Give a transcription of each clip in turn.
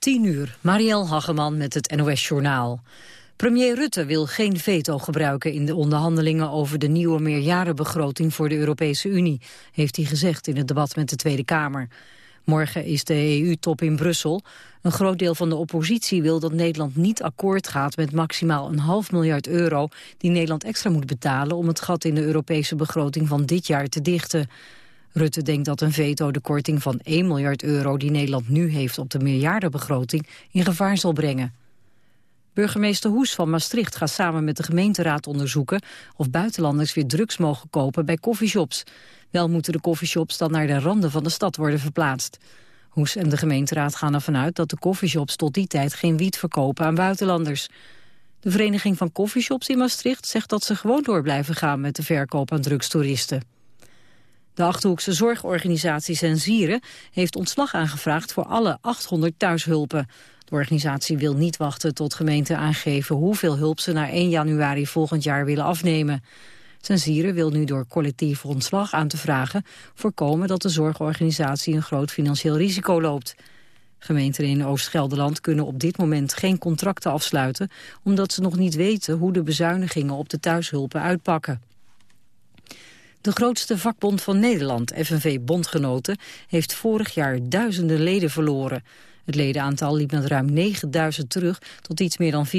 10 uur, Marielle Hageman met het NOS Journaal. Premier Rutte wil geen veto gebruiken in de onderhandelingen over de nieuwe meerjarenbegroting voor de Europese Unie, heeft hij gezegd in het debat met de Tweede Kamer. Morgen is de EU-top in Brussel. Een groot deel van de oppositie wil dat Nederland niet akkoord gaat met maximaal een half miljard euro die Nederland extra moet betalen om het gat in de Europese begroting van dit jaar te dichten. Rutte denkt dat een veto de korting van 1 miljard euro die Nederland nu heeft op de miljardenbegroting in gevaar zal brengen. Burgemeester Hoes van Maastricht gaat samen met de gemeenteraad onderzoeken of buitenlanders weer drugs mogen kopen bij coffeeshops. Wel moeten de coffeeshops dan naar de randen van de stad worden verplaatst. Hoes en de gemeenteraad gaan ervan uit dat de coffeeshops tot die tijd geen wiet verkopen aan buitenlanders. De Vereniging van Coffeeshops in Maastricht zegt dat ze gewoon door blijven gaan met de verkoop aan drugstoeristen. De Achterhoekse zorgorganisatie Sensieren heeft ontslag aangevraagd voor alle 800 thuishulpen. De organisatie wil niet wachten tot gemeenten aangeven hoeveel hulp ze na 1 januari volgend jaar willen afnemen. Sensieren wil nu door collectief ontslag aan te vragen voorkomen dat de zorgorganisatie een groot financieel risico loopt. Gemeenten in Oost-Gelderland kunnen op dit moment geen contracten afsluiten omdat ze nog niet weten hoe de bezuinigingen op de thuishulpen uitpakken. De grootste vakbond van Nederland, FNV Bondgenoten, heeft vorig jaar duizenden leden verloren. Het ledenaantal liep met ruim 9000 terug tot iets meer dan 460.000.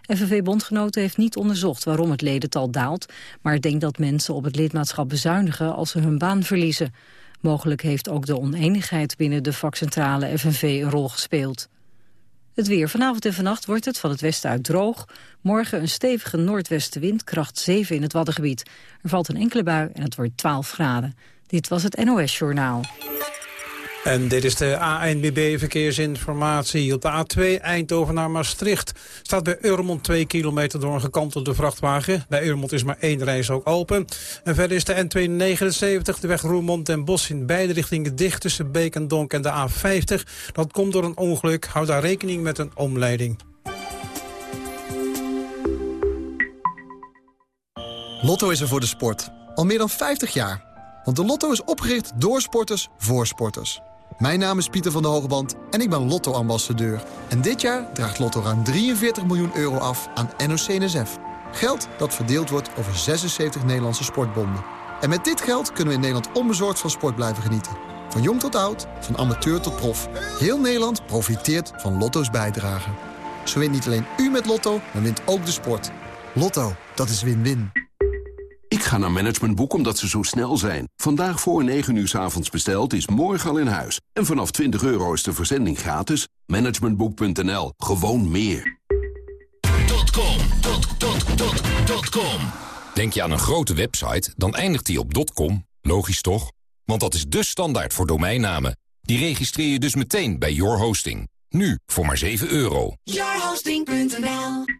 FNV Bondgenoten heeft niet onderzocht waarom het ledental daalt... maar denkt dat mensen op het lidmaatschap bezuinigen als ze hun baan verliezen. Mogelijk heeft ook de oneenigheid binnen de vakcentrale FNV een rol gespeeld. Het weer. Vanavond en vannacht wordt het van het westen uit droog. Morgen een stevige noordwestenwind, kracht 7 in het Waddengebied. Er valt een enkele bui en het wordt 12 graden. Dit was het NOS Journaal. En dit is de ANBB verkeersinformatie. Op de A2 Eindhoven naar Maastricht staat bij Urmond 2 kilometer door een gekantelde vrachtwagen. Bij Urmond is maar één reis ook open. En verder is de N279, de weg Roermond en Bos in beide richtingen dicht tussen Beek en Donk en de A50. Dat komt door een ongeluk. Houd daar rekening met een omleiding. Lotto is er voor de sport. Al meer dan 50 jaar. Want de Lotto is opgericht door sporters voor sporters. Mijn naam is Pieter van der Hogeband en ik ben Lotto-ambassadeur. En dit jaar draagt Lotto ruim 43 miljoen euro af aan NOC-NSF. Geld dat verdeeld wordt over 76 Nederlandse sportbonden. En met dit geld kunnen we in Nederland onbezorgd van sport blijven genieten. Van jong tot oud, van amateur tot prof. Heel Nederland profiteert van Lotto's bijdrage. Zo wint niet alleen u met Lotto, maar wint ook de sport. Lotto, dat is win-win. Ik ga naar Managementboek omdat ze zo snel zijn. Vandaag voor 9 uur s avonds besteld is morgen al in huis. En vanaf 20 euro is de verzending gratis. Managementboek.nl. Gewoon meer. .com, .com. Denk je aan een grote website, dan eindigt die op .com. Logisch toch? Want dat is de standaard voor domeinnamen. Die registreer je dus meteen bij Your Hosting. Nu voor maar 7 euro. Yourhosting.nl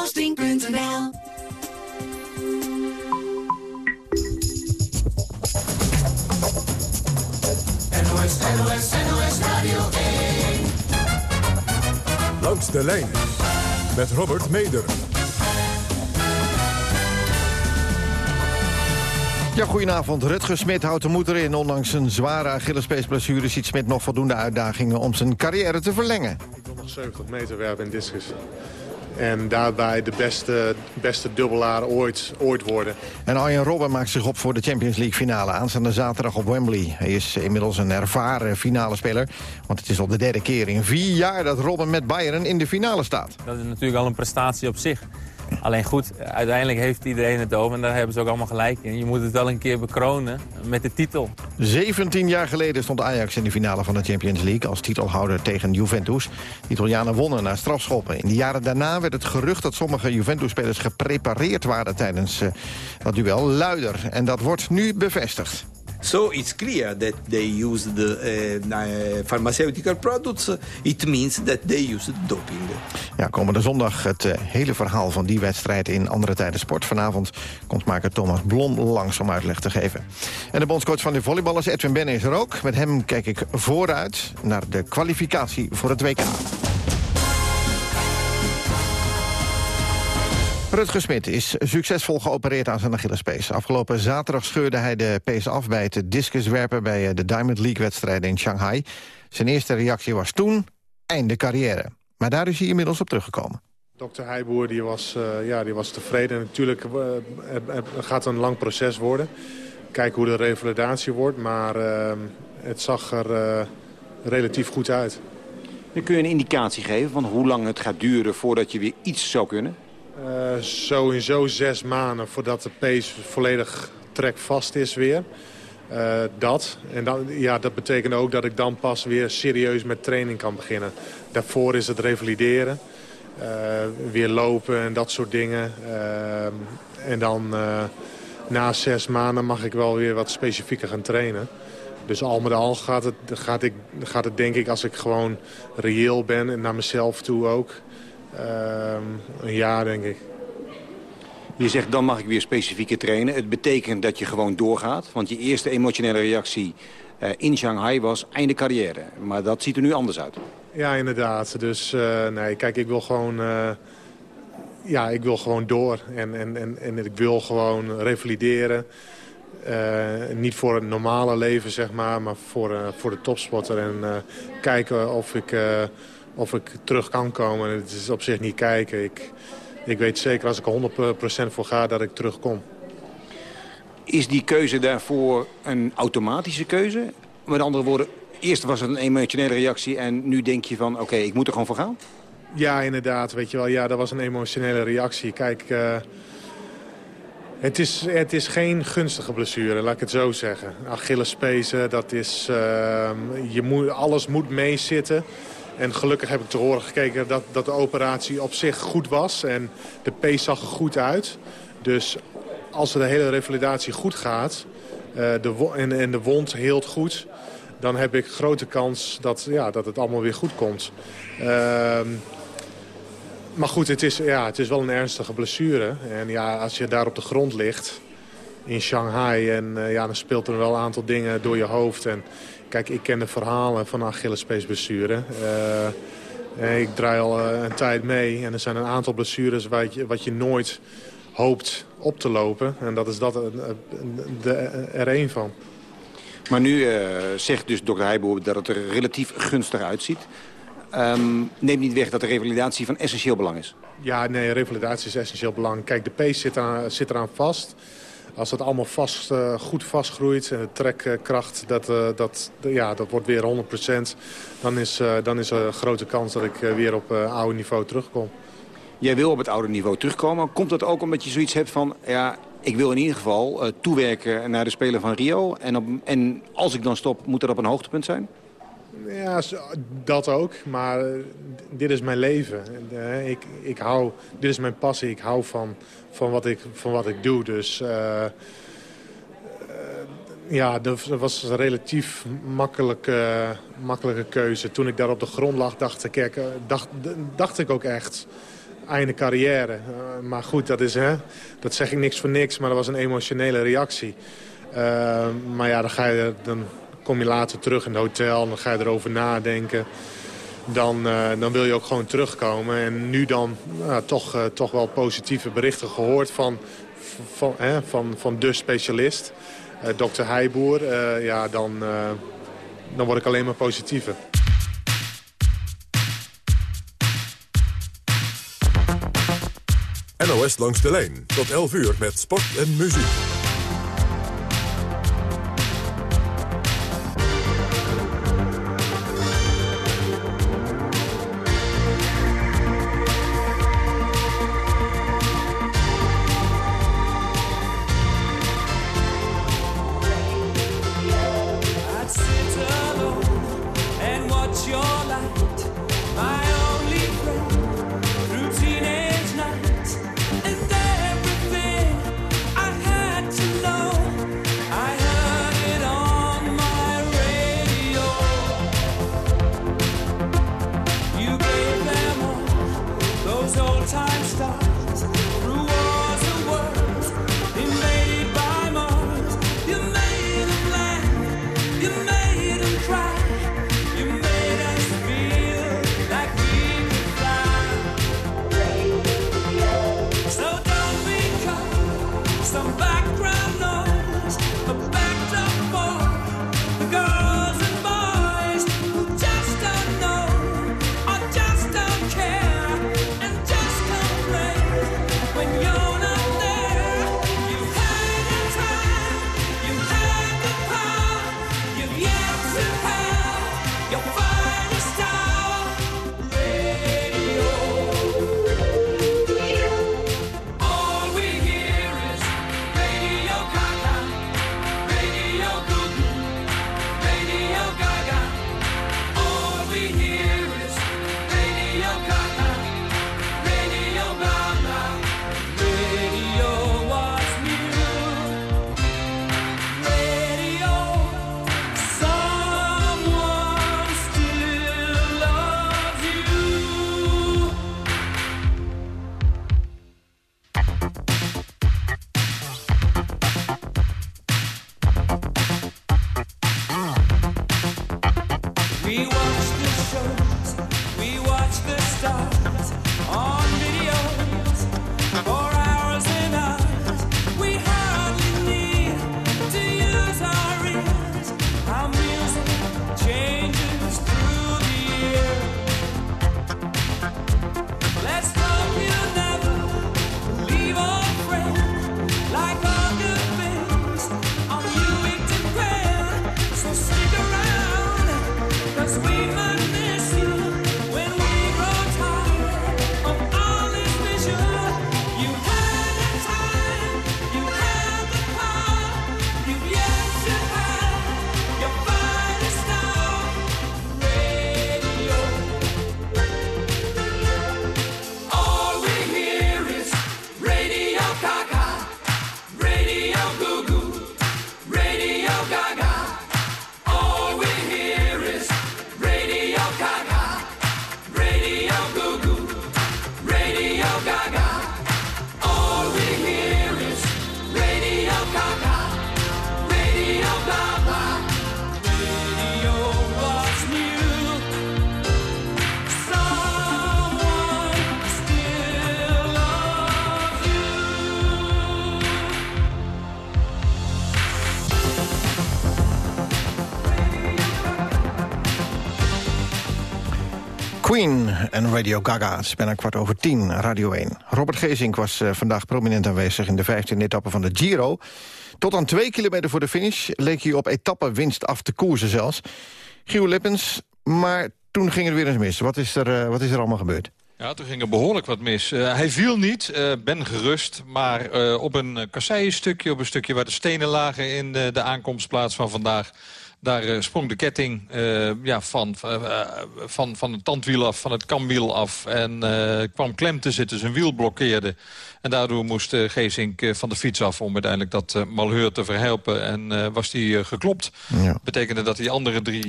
Yourhosting.nl NOS, NOS, NOS Radio 1. Langs de lijn met Robert Meder. Ja, goedenavond. Rutger Smit houdt de moeder in. Ondanks een zware Achillespeesblessure ziet Smit nog voldoende uitdagingen om zijn carrière te verlengen. Ik wil nog 70 meter werpen in discus. En daarbij de beste, beste dubbelaar ooit, ooit worden. En Arjen Robben maakt zich op voor de Champions League finale. Aanstaande zaterdag op Wembley. Hij is inmiddels een ervaren finale speler. Want het is al de derde keer in vier jaar dat Robben met Bayern in de finale staat. Dat is natuurlijk al een prestatie op zich. Alleen goed, uiteindelijk heeft iedereen het over en daar hebben ze ook allemaal gelijk in. Je moet het wel een keer bekronen met de titel. 17 jaar geleden stond Ajax in de finale van de Champions League... als titelhouder tegen Juventus. De Italianen wonnen na strafschoppen. In de jaren daarna werd het gerucht dat sommige Juventus geprepareerd waren... tijdens uh, dat duel luider. En dat wordt nu bevestigd. So it's clear that they use the uh, pharmaceutical products. It means that they use doping. Ja, komende zondag het uh, hele verhaal van die wedstrijd in andere tijden sport. Vanavond komt maker Thomas Blom langs om uitleg te geven. En de bondscoach van de volleyballers Edwin Benne is er ook. Met hem kijk ik vooruit naar de kwalificatie voor het WK. Rutger Smit is succesvol geopereerd aan zijn Achillespees. Afgelopen zaterdag scheurde hij de pees af bij het discuswerpen... bij eh, de Diamond League-wedstrijden in Shanghai. Zijn eerste reactie was toen einde carrière. Maar daar is hij inmiddels op teruggekomen. Dokter Heijboer die was, uh, ja, die was tevreden. Natuurlijk uh, het gaat een lang proces worden. Kijken hoe de revalidatie wordt. Maar uh, het zag er relatief goed uit. Dan kun je een indicatie geven van hoe lang het gaat duren... voordat je weer iets zou kunnen? Uh, sowieso zes maanden voordat de pees volledig trekvast is weer. Uh, dat. En dan, ja, dat betekent ook dat ik dan pas weer serieus met training kan beginnen. Daarvoor is het revalideren. Uh, weer lopen en dat soort dingen. en dan na zes maanden mag ik wel weer wat specifieker gaan trainen. Dus al met al gaat het, gaat, ik, gaat het denk ik als ik gewoon reëel ben en naar mezelf toe ook... Ehm, een jaar, denk ik. Je zegt, dan mag ik weer specifieke trainen. Het betekent dat je gewoon doorgaat. Want je eerste emotionele reactie uh, in Shanghai was einde carrière. Maar dat ziet er nu anders uit. Ja, inderdaad. Dus uh, nee, kijk, ik wil gewoon... Uh, ja, ik wil gewoon door. En, en, en, en ik wil gewoon revalideren. niet voor het normale leven, zeg maar, maar voor, voor de topsporter. En kijken of ik of ik terug kan komen. Het is op zich niet kijken. Ik, ik weet zeker als ik er 100% voor ga dat ik terugkom. Is die keuze daarvoor een automatische keuze? Met andere woorden, eerst was het een emotionele reactie... en nu denk je van, oké, ik moet er gewoon voor gaan? Ja, inderdaad. Weet je wel, ja, dat was een emotionele reactie. Kijk, uh, het, is, het is geen gunstige blessure, laat ik het zo zeggen. Achillespezen, dat is... Uh, je moet, alles moet meezitten. En gelukkig heb ik te horen gekeken dat, dat de operatie op zich goed was. En de pees zag er goed uit. Dus als de hele revalidatie goed gaat uh, de en, en, de wond heelt goed... dan heb ik grote kans dat, ja, dat het allemaal weer goed komt. Uh, maar goed, het is, ja, het is wel een ernstige blessure. En ja, als je daar op de grond ligt in Shanghai... en uh, ja, dan speelt er wel een aantal dingen door je hoofd... En, Kijk, ik ken de verhalen van Achillespeesblessure. Uh, ik draai al een tijd mee en er zijn een aantal blessures wat je, wat je nooit hoopt op te lopen. En dat is dat er één van. Maar nu uh, zegt dus dokter Heijboer dat het er relatief gunstig uitziet. Um, neemt niet weg dat de revalidatie van essentieel belang is. Ja, nee, revalidatie is essentieel belang. Kijk, de pees zit, aan, zit eraan vast. Als het allemaal vast, uh, goed vastgroeit en de trekkracht, dat, uh, dat, ja, dat wordt weer 100%. Dan is, uh, dan is er een grote kans dat ik weer op oude niveau terugkom. Jij wil op het oude niveau terugkomen. Komt dat ook omdat je zoiets hebt van... ja, ik wil in ieder geval toewerken naar de Spelen van Rio. En, op, en als ik dan stop, moet dat op een hoogtepunt zijn? Ja, dat ook. Maar dit is mijn leven. Ik, ik hou, dit is mijn passie. Ik hou van, van, wat, ik, van wat ik doe. Dus uh, ja, dat was een relatief makkelijke, makkelijke keuze. Toen ik daar op de grond lag, dacht ik, kijk, dacht, dacht ik ook echt einde carrière. Maar goed, dat, is, hè, dat zeg ik niks voor niks, maar dat was een emotionele reactie. Maar ja, dan ga je... Dan, kom je later terug in het hotel en dan ga je erover nadenken. Dan, uh, dan wil je ook gewoon terugkomen. En nu dan uh, toch, uh, toch wel positieve berichten gehoord van, van, van, van de specialist. dokter Heijboer. ja, dan, dan word ik alleen maar positiever. NOS langs de lijn. Tot 11 uur met sport en muziek. En Radio Gaga. Het is bijna kwart over tien, Radio 1. Robert Gezink was uh, vandaag prominent aanwezig in de 15e etappe van de Giro. Tot aan twee kilometer voor de finish leek hij op etappenwinst af te koersen zelfs. Gio Lippens, maar toen ging het weer eens mis. Wat is er, uh, wat is er allemaal gebeurd? Ja, toen ging er behoorlijk wat mis. Uh, hij viel niet, ben gerust, maar op een kasseienstukje... op een stukje waar de stenen lagen in de aankomstplaats van vandaag... Daar uh, sprong de ketting uh, ja, van, uh, van, van het tandwiel af, van het kamwiel af. En kwam klem te zitten, zijn wiel blokkeerde. En daardoor moest Geesink van de fiets af om uiteindelijk dat malheur te verhelpen. En was hij geklopt. Ja. betekende dat die andere drie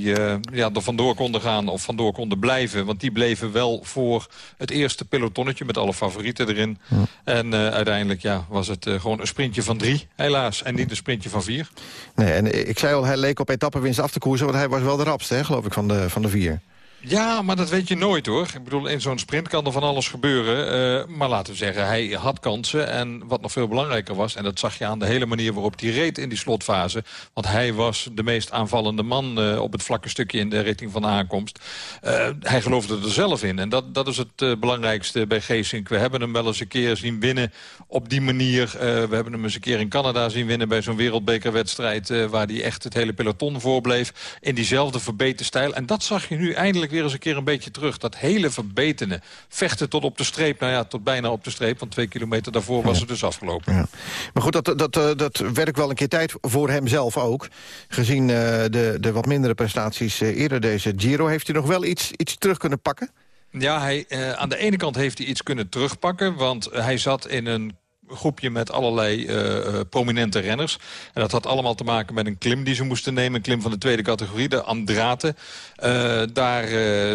ja, er vandoor konden gaan of vandoor konden blijven. Want die bleven wel voor het eerste pelotonnetje met alle favorieten erin. Ja. En uiteindelijk ja, was het gewoon een sprintje van drie, helaas. En niet een sprintje van vier. Nee, en ik zei al, hij leek op etappenwinst af te koersen. Want hij was wel de rapste, hè, geloof ik, van de, van de vier. Ja, maar dat weet je nooit hoor. Ik bedoel, in zo'n sprint kan er van alles gebeuren. Uh, maar laten we zeggen, hij had kansen. En wat nog veel belangrijker was... en dat zag je aan de hele manier waarop hij reed in die slotfase... want hij was de meest aanvallende man uh, op het vlakke stukje... in de richting van de aankomst. Uh, hij geloofde er zelf in. En dat, dat is het belangrijkste bij Geesink. We hebben hem wel eens een keer zien winnen op die manier. we hebben hem eens een keer in Canada zien winnen... bij zo'n wereldbekerwedstrijd... waar hij echt het hele peloton voorbleef. In diezelfde verbeterde stijl. En dat zag je nu eindelijk weer eens een keer een beetje terug. Dat hele verbetene vechten tot op de streep. Nou ja, tot bijna op de streep. Want twee kilometer daarvoor was het dus afgelopen. Ja. Maar goed, dat, dat, dat, werkt wel een keer tijd voor hemzelf ook. Gezien uh, de, de wat mindere prestaties uh, eerder deze Giro... heeft hij nog wel iets, iets terug kunnen pakken? Ja, hij, uh, aan de ene kant heeft hij iets kunnen terugpakken. Want hij zat in een groepje met allerlei uh, prominente renners. En dat had allemaal te maken met een klim die ze moesten nemen. Een klim van de tweede categorie, de Andrate. Uh, daar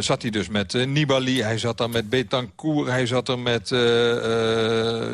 zat hij dus met Nibali, hij zat daar met Betancourt... hij zat er met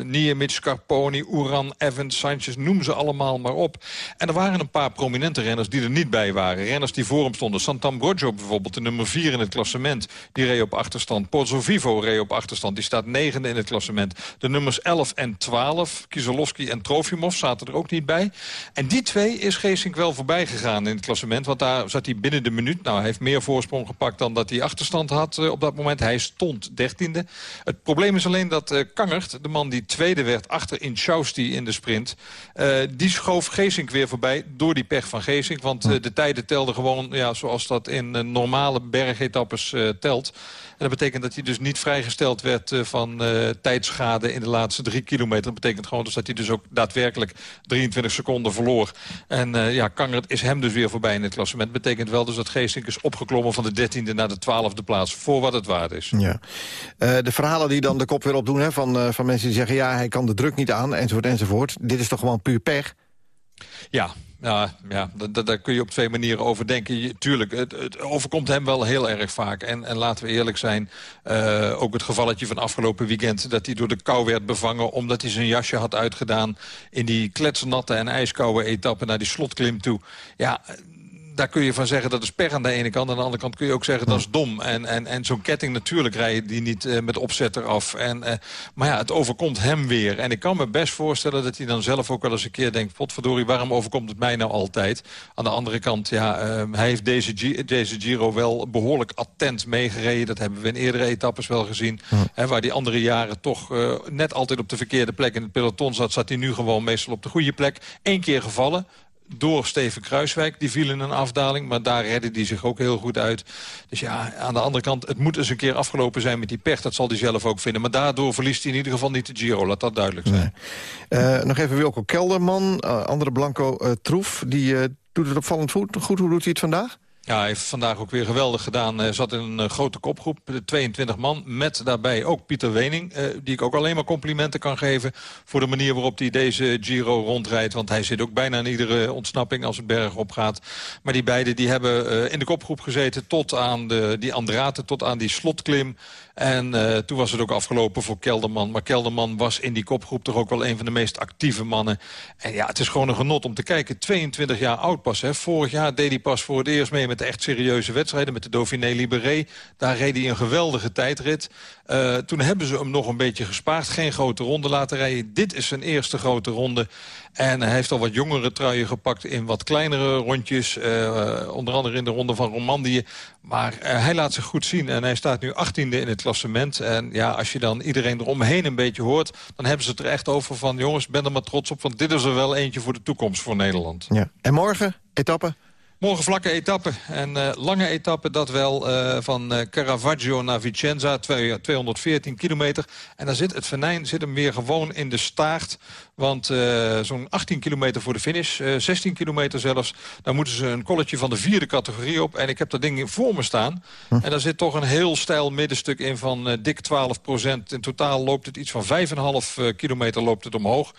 Niemic, Scarponi, Uran, Evans, Sanchez... noem ze allemaal maar op. En er waren een paar prominente renners die er niet bij waren. Renners die voor hem stonden. Sant'Ambrogio bijvoorbeeld, de nummer 4 in het klassement. Die reed op achterstand. Pozzo Vivo reed op achterstand. Die staat negende in het klassement. De nummers 11 en 12 12. Kieselowski en Trofimov zaten er ook niet bij. En die twee is Geesink wel voorbij gegaan in het klassement. Want daar zat hij binnen de minuut. Nou, hij heeft meer voorsprong gepakt dan dat hij achterstand had op dat moment. Hij stond dertiende. Het probleem is alleen dat uh, Kangert, de man die tweede werd... achter in Schausti in de sprint... Uh, die schoof Geesink weer voorbij door die pech van Geesink. Want uh, de tijden telden gewoon ja, zoals dat in normale bergetappes telt. En dat betekent dat hij dus niet vrijgesteld werd uh, van uh, tijdschade in de laatste drie kilometer. Dat betekent gewoon dus dat hij dus ook daadwerkelijk 23 seconden verloor. En uh, ja, Kangert is hem dus weer voorbij in het klassement. Dat betekent wel dus dat Geesink is opgeklommen van de 13e naar de 12e plaats. Voor wat het waard is. Ja. de verhalen die dan de kop weer opdoen hè, van, van mensen die zeggen... ja, hij kan de druk niet aan, enzovoort, enzovoort. Dit is toch gewoon puur pech? Ja, ja, ja daar kun je op twee manieren over denken. tuurlijk, het, het, overkomt hem wel heel erg vaak. En, en laten we eerlijk zijn, uh, ook het gevalletje van afgelopen weekend... dat hij door de kou werd bevangen omdat hij zijn jasje had uitgedaan... in die kletsnatte en ijskoude etappe naar die slotklim toe. Ja, daar kun je van zeggen dat is per aan de ene kant. Aan de andere kant kun je ook zeggen dat is dom. En, en, en zo'n ketting natuurlijk rij je die niet uh, met opzet eraf. En, uh, maar ja, het overkomt hem weer. En ik kan me best voorstellen dat hij dan zelf ook wel eens een keer denkt... potverdorie, waarom overkomt het mij nou altijd? Aan de andere kant, ja, uh, hij heeft deze, deze Giro wel behoorlijk attent meegereden. Dat hebben we in eerdere etappes wel gezien. Hè, waar die andere jaren toch net altijd op de verkeerde plek in het peloton zat... zat hij nu gewoon meestal op de goede plek. Eén keer gevallen door Steven Kruiswijk. Die viel in een afdaling, maar daar redde hij zich ook heel goed uit. Dus ja, aan de andere kant, het moet eens een keer afgelopen zijn met die pech. Dat zal hij zelf ook vinden. Maar daardoor verliest hij in ieder geval niet de Giro. Laat dat duidelijk zijn. Uh, nog even Wilco Kelderman, uh, andere Blanco uh, Troef. Die doet het opvallend goed. Hoe doet hij het vandaag? Ja, hij heeft vandaag ook weer geweldig gedaan. Hij zat in een uh, grote kopgroep, 22 man. Met daarbij ook Pieter Wening, uh, die ik ook alleen maar complimenten kan geven... voor de manier waarop hij deze Giro rondrijdt. Want hij zit ook bijna in iedere ontsnapping als het berg opgaat. Maar die beiden die hebben uh, in de kopgroep gezeten tot aan de, die Andrate, tot aan die slotklim. En uh, toen was het ook afgelopen voor Kelderman. Maar Kelderman was in die kopgroep toch ook wel een van de meest actieve mannen. En ja, het is gewoon een genot om te kijken. 22 jaar oud pas. Hè. Vorig jaar deed hij pas voor het eerst mee met de echt serieuze wedstrijden. Met de Dauphiné Libéré. Daar reed hij een geweldige tijdrit. Uh, toen hebben ze hem nog een beetje gespaard. Geen grote ronde laten rijden. Dit is zijn eerste grote ronde. En hij heeft al wat jongere truien gepakt in wat kleinere rondjes. Uh, onder andere in de ronde van Romandie. Maar uh, hij laat zich goed zien. En hij staat nu 18e in het klassement. En ja, als je dan iedereen eromheen een beetje hoort... dan hebben ze het er echt over van... jongens, ben er maar trots op, want dit is er wel eentje voor de toekomst voor Nederland. Ja. En morgen, etappe? Morgen vlakke etappe. En uh, lange etappe dat wel uh, van uh, Caravaggio naar Vicenza. 214 kilometer. En dan zit het venijn zit hem weer gewoon in de staart. Want zo'n 18 kilometer voor de finish. 16 kilometer zelfs. Daar moeten ze een kolletje van de vierde categorie op. En ik heb dat ding voor me staan. Hm. En daar zit toch een heel stijl middenstuk in van dik 12 procent. In totaal loopt het iets van 5,5 kilometer loopt het omhoog.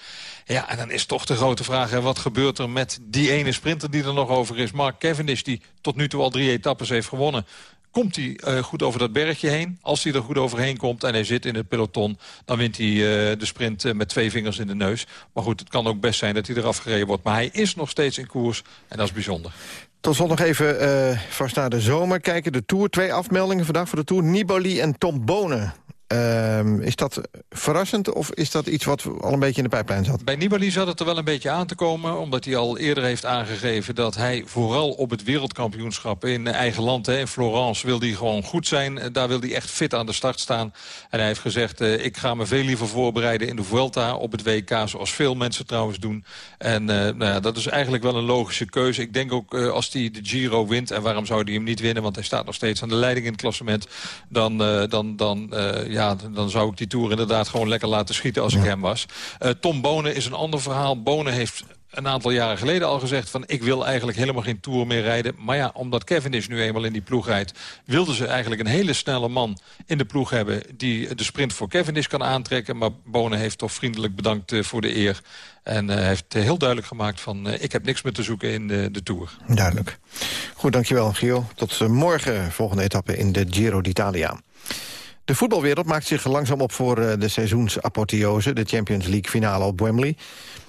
Ja, en dan is toch de grote vraag... Hè, wat gebeurt er met die ene sprinter die er nog over is? Mark Cavendish, die tot nu toe al drie etappes heeft gewonnen... Komt hij uh, goed over dat bergje heen? Als hij er goed overheen komt en hij zit in het peloton... dan wint hij uh, de sprint uh, met twee vingers in de neus. Maar goed, het kan ook best zijn dat hij eraf gereden wordt. Maar hij is nog steeds in koers en dat is bijzonder. Tot slot nog even vast naar de zomer kijken. De Tour, twee afmeldingen vandaag voor de Tour. Nibali en Tom Bonen. Uh, is dat verrassend of is dat iets wat al een beetje in de pijplijn zat? Bij Nibali zat het er wel een beetje aan te komen... omdat hij al eerder heeft aangegeven dat hij vooral op het wereldkampioenschap... in eigen land, hè, in Florence, wil hij gewoon goed zijn. Daar wil hij echt fit aan de start staan. En hij heeft gezegd, uh, ik ga me veel liever voorbereiden in de Vuelta... op het WK, zoals veel mensen trouwens doen. En uh, nou ja, dat is eigenlijk wel een logische keuze. Ik denk ook als hij de Giro wint... en waarom zou hij hem niet winnen, want hij staat nog steeds aan de leiding in het klassement... dan, dan, dan ja, dan zou ik die Tour inderdaad gewoon lekker laten schieten als ik hem was. Uh, Tom Bonen is een ander verhaal. Bonen heeft een aantal jaren geleden al gezegd van ik wil eigenlijk helemaal geen Tour meer rijden. Maar ja, omdat Cavendish nu eenmaal in die ploeg rijdt... wilden ze eigenlijk een hele snelle man in de ploeg hebben... die de sprint voor Cavendish kan aantrekken. Maar Bonen heeft toch vriendelijk bedankt uh, voor de eer. En uh, heeft heel duidelijk gemaakt van uh, ik heb niks meer te zoeken in de, de Tour. Duidelijk. Goed, dankjewel Gio. Tot morgen, volgende etappe in de Giro d'Italia. De voetbalwereld maakt zich langzaam op voor eh, de seizoensapotheose... de Champions League finale op Wembley.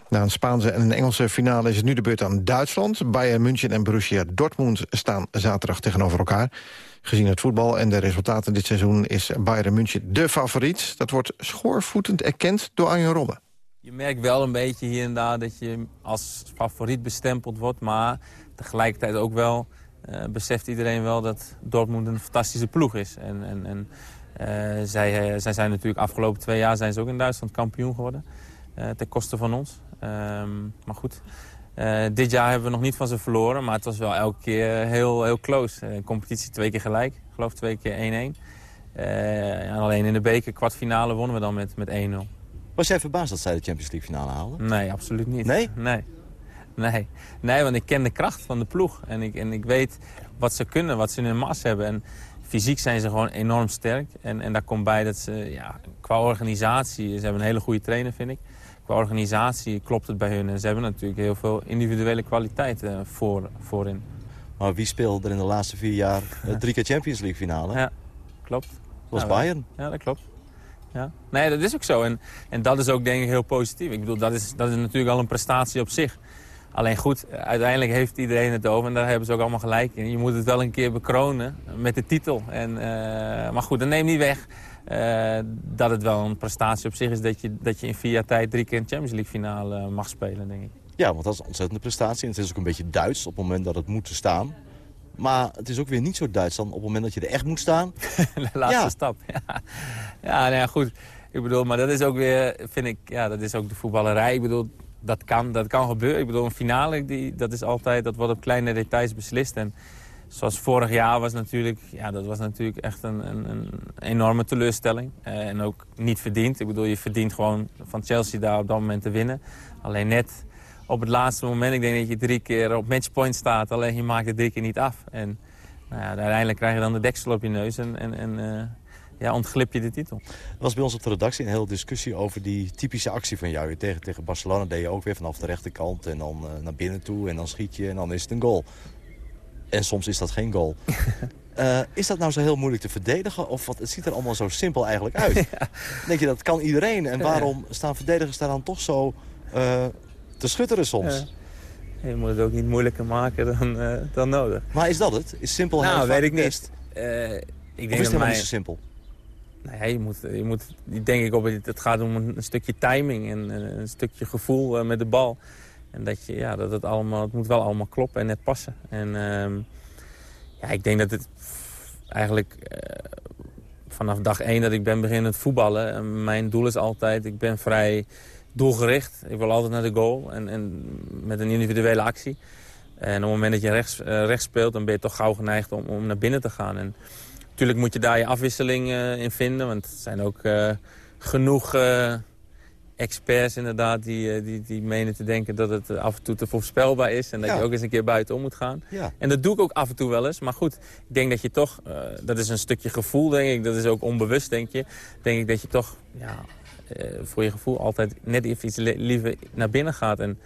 Na een Spaanse en een Engelse finale is het nu de beurt aan Duitsland. Bayern München en Borussia Dortmund staan zaterdag tegenover elkaar. Gezien het voetbal en de resultaten dit seizoen is Bayern München de favoriet. Dat wordt schoorvoetend erkend door Arjen Robben. Je merkt wel een beetje hier en daar dat je als favoriet bestempeld wordt. Maar tegelijkertijd ook wel uh, beseft iedereen wel dat Dortmund een fantastische ploeg is. En, en, en zij, uh, zij zijn natuurlijk afgelopen twee jaar zijn ze ook in Duitsland kampioen geworden. ten koste van ons. Um, maar goed, dit jaar hebben we nog niet van ze verloren. Maar het was wel elke keer heel, heel close. competitie twee keer gelijk. Ik geloof twee keer 1-1. en alleen in de beker kwartfinale wonnen we dan met, met 1-0. Was jij verbaasd dat zij de Champions League finale haalden? Nee, absoluut niet. Nee? Nee. Nee, nee want ik ken de kracht van de ploeg. En ik, en ik weet wat ze kunnen, wat ze in hun mas hebben. En fysiek zijn ze gewoon enorm sterk. En, en daar komt bij dat ze ja, qua organisatie... Ze hebben een hele goede trainer, vind ik. Qua organisatie klopt het bij hun. En ze hebben natuurlijk heel veel individuele kwaliteiten voor, voorin. Maar wie speelde er in de laatste vier jaar drie keer Champions League finale? Ja, klopt. Dat was Bayern. Ja, dat klopt. Ja. Nee, dat is ook zo. En, en dat is ook denk ik heel positief. Ik bedoel, dat is, dat is natuurlijk al een prestatie op zich. Alleen goed, uiteindelijk heeft iedereen het over en daar hebben ze ook allemaal gelijk in. Je moet het wel een keer bekronen met de titel. En, uh, maar goed, dat neemt niet weg uh, dat het wel een prestatie op zich is... dat je, dat je in vier jaar tijd drie keer een Champions League finale mag spelen, denk ik. Ja, want dat is een ontzettende prestatie. En het is ook een beetje Duits op het moment dat het moet staan. Maar het is ook weer niet zo Duits dan op het moment dat je er echt moet staan. de laatste ja. stap, ja. Ja, nou ja, goed. Ik bedoel, maar dat is ook weer, vind ik, ja, dat is ook de voetballerij. Ik bedoel, dat kan, dat kan gebeuren. Ik bedoel, een finale, die, dat is altijd, dat wordt op kleine details beslist. En zoals vorig jaar was natuurlijk, ja, dat was natuurlijk echt een, een, een enorme teleurstelling. Uh, en ook niet verdiend. Ik bedoel, je verdient gewoon van Chelsea daar op dat moment te winnen. Alleen net op het laatste moment, ik denk dat je drie keer op matchpoint staat. Alleen je maakt het drie keer niet af. En nou ja, uiteindelijk krijg je dan de deksel op je neus. En, en, uh, ja, ontglip je de titel. Er was bij ons op de redactie een hele discussie over die typische actie van jou. Tegen, tegen Barcelona deed je ook weer vanaf de rechterkant en dan uh, naar binnen toe en dan schiet je en dan is het een goal. En soms is dat geen goal. uh, is dat nou zo heel moeilijk te verdedigen? Of wat, het ziet er allemaal zo simpel eigenlijk uit. ja. Denk je, dat kan iedereen. En waarom staan verdedigers daar dan toch zo uh, te schutteren soms? Ja. Je moet het ook niet moeilijker maken dan, uh, dan nodig. Maar is dat het? Is simpel Nou, weet ik niet. ik denk of is het helemaal mij... niet zo simpel? Nee, je moet, je moet, denk ik, op, het gaat om een, stukje timing en een, een stukje gevoel uh, met de bal. En dat, je, ja, dat het, allemaal, het moet wel allemaal kloppen en net passen. En uh, ja, ik denk dat het eigenlijk uh, vanaf dag één dat ik ben beginnen voetballen... mijn doel is altijd, ik ben vrij doelgericht. Ik wil altijd naar de goal en, en met een individuele actie. En op het moment dat je rechts, rechts speelt, dan ben je toch gauw geneigd om, om naar binnen te gaan. En, Natuurlijk moet je daar je afwisseling uh, in vinden. Want er zijn ook uh, genoeg uh, experts inderdaad die, die, die menen te denken dat het af en toe te voorspelbaar is. En dat ja. je ook eens een keer buitenom moet gaan. Ja. En dat doe ik ook af en toe wel eens. Maar goed, ik denk dat je toch, dat is een stukje gevoel denk ik. Dat is ook onbewust denk je. Denk ik dat je toch ja, voor je gevoel altijd net even iets liever naar binnen gaat. En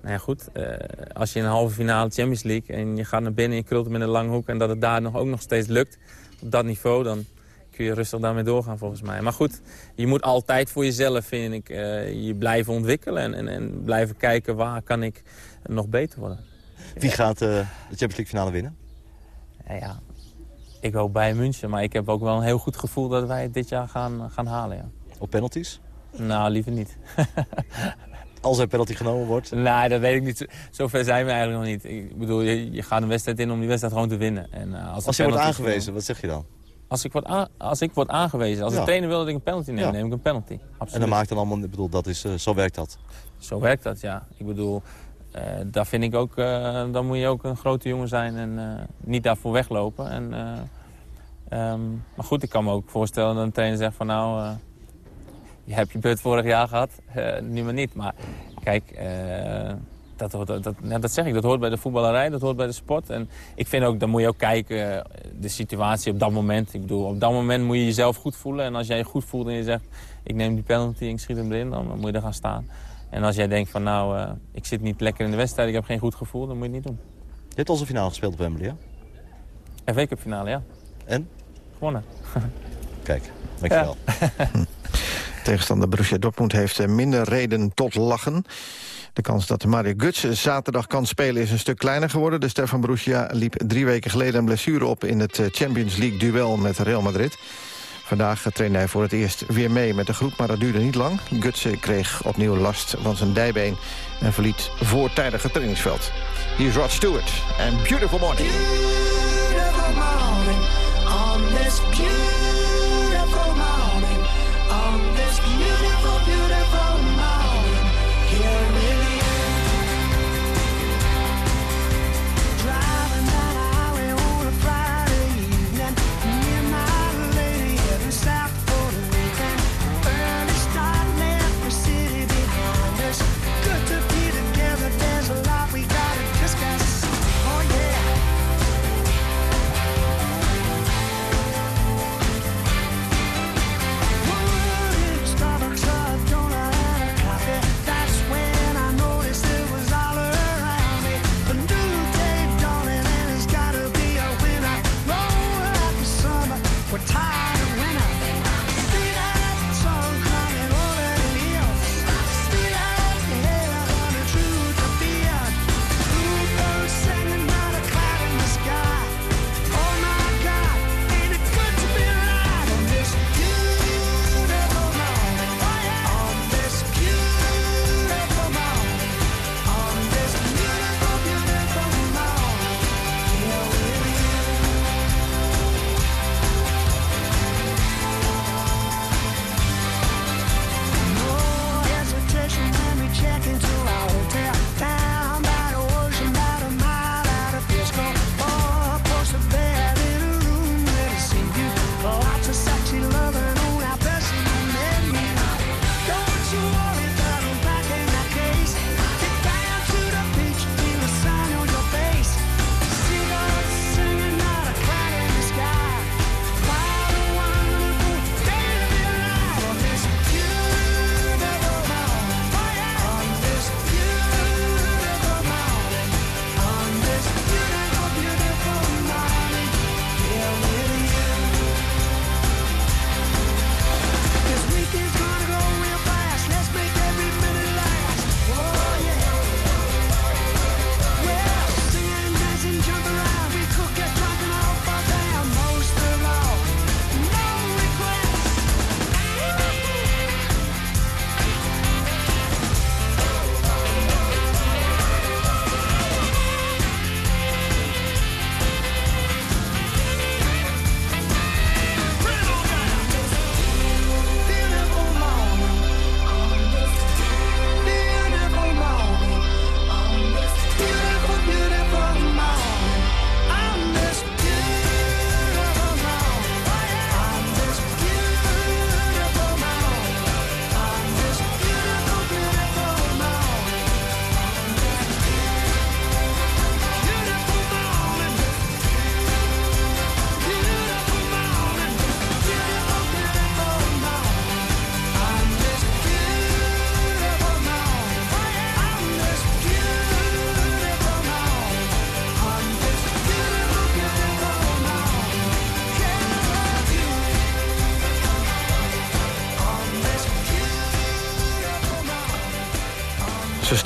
nou ja, goed, uh, als je in een halve finale Champions League... en je gaat naar binnen en je krult met een lange hoek... en dat het daar nog, ook nog steeds lukt op dat niveau... dan kun je rustig daarmee doorgaan volgens mij. Maar goed, je moet altijd voor jezelf, vind ik, uh, je blijven ontwikkelen... En, en, en, blijven kijken waar kan ik nog beter worden. Wie gaat uh, de Champions League finale winnen? Ja, ja, ik hoop bij München. Maar ik heb ook wel een heel goed gevoel dat wij het dit jaar gaan, gaan halen. Ja. Op penalties? Nou, liever niet. als er penalty genomen wordt? Nee, dat weet ik niet. Zover zijn we eigenlijk nog niet. Ik bedoel, je, je gaat een wedstrijd in om die wedstrijd gewoon te winnen. En, uh, als als je wordt aangewezen, wat zeg je dan? Als ik word, als ik word aangewezen, als ja. de trainer wil dat ik een penalty neem, ja. neem ik een penalty. Absoluut. En dan maakt dan allemaal, ik bedoel, dat is, uh, zo werkt dat? Zo werkt dat, ja. Ik bedoel, uh, daar vind ik ook, dan moet je ook een grote jongen zijn en niet daarvoor weglopen. En, um, maar goed, ik kan me ook voorstellen dat een trainer zegt van nou je hebt je beurt vorig jaar gehad, uh, nu maar niet. Maar kijk, uh, dat, hoort, dat, dat zeg ik, dat hoort bij de voetballerij, dat hoort bij de sport. En ik vind ook, dan moet je ook kijken, de situatie op dat moment. Ik bedoel, op dat moment moet je jezelf goed voelen. En als jij je goed voelt en je zegt, ik neem die penalty en ik schiet hem erin, dan moet je er gaan staan. En als jij denkt van, nou, uh, ik zit niet lekker in de wedstrijd, ik heb geen goed gevoel, dan moet je het niet doen. Je hebt al een finale gespeeld op Wembley, ja? FA Cup finale, ja. En? Gewonnen. Kijk, dankjewel. Ja. Tegenstander Borussia Dortmund heeft minder reden tot lachen. De kans dat Mario Götze zaterdag kan spelen is een stuk kleiner geworden. De ster van Borussia liep drie weken geleden een blessure op... in het Champions League-duel met Real Madrid. Vandaag trainde hij voor het eerst weer mee met de groep, maar dat duurde niet lang. Gutsen kreeg opnieuw last van zijn dijbeen en verliet voortijdig het trainingsveld. Hier is Rod Stewart en Beautiful Morning.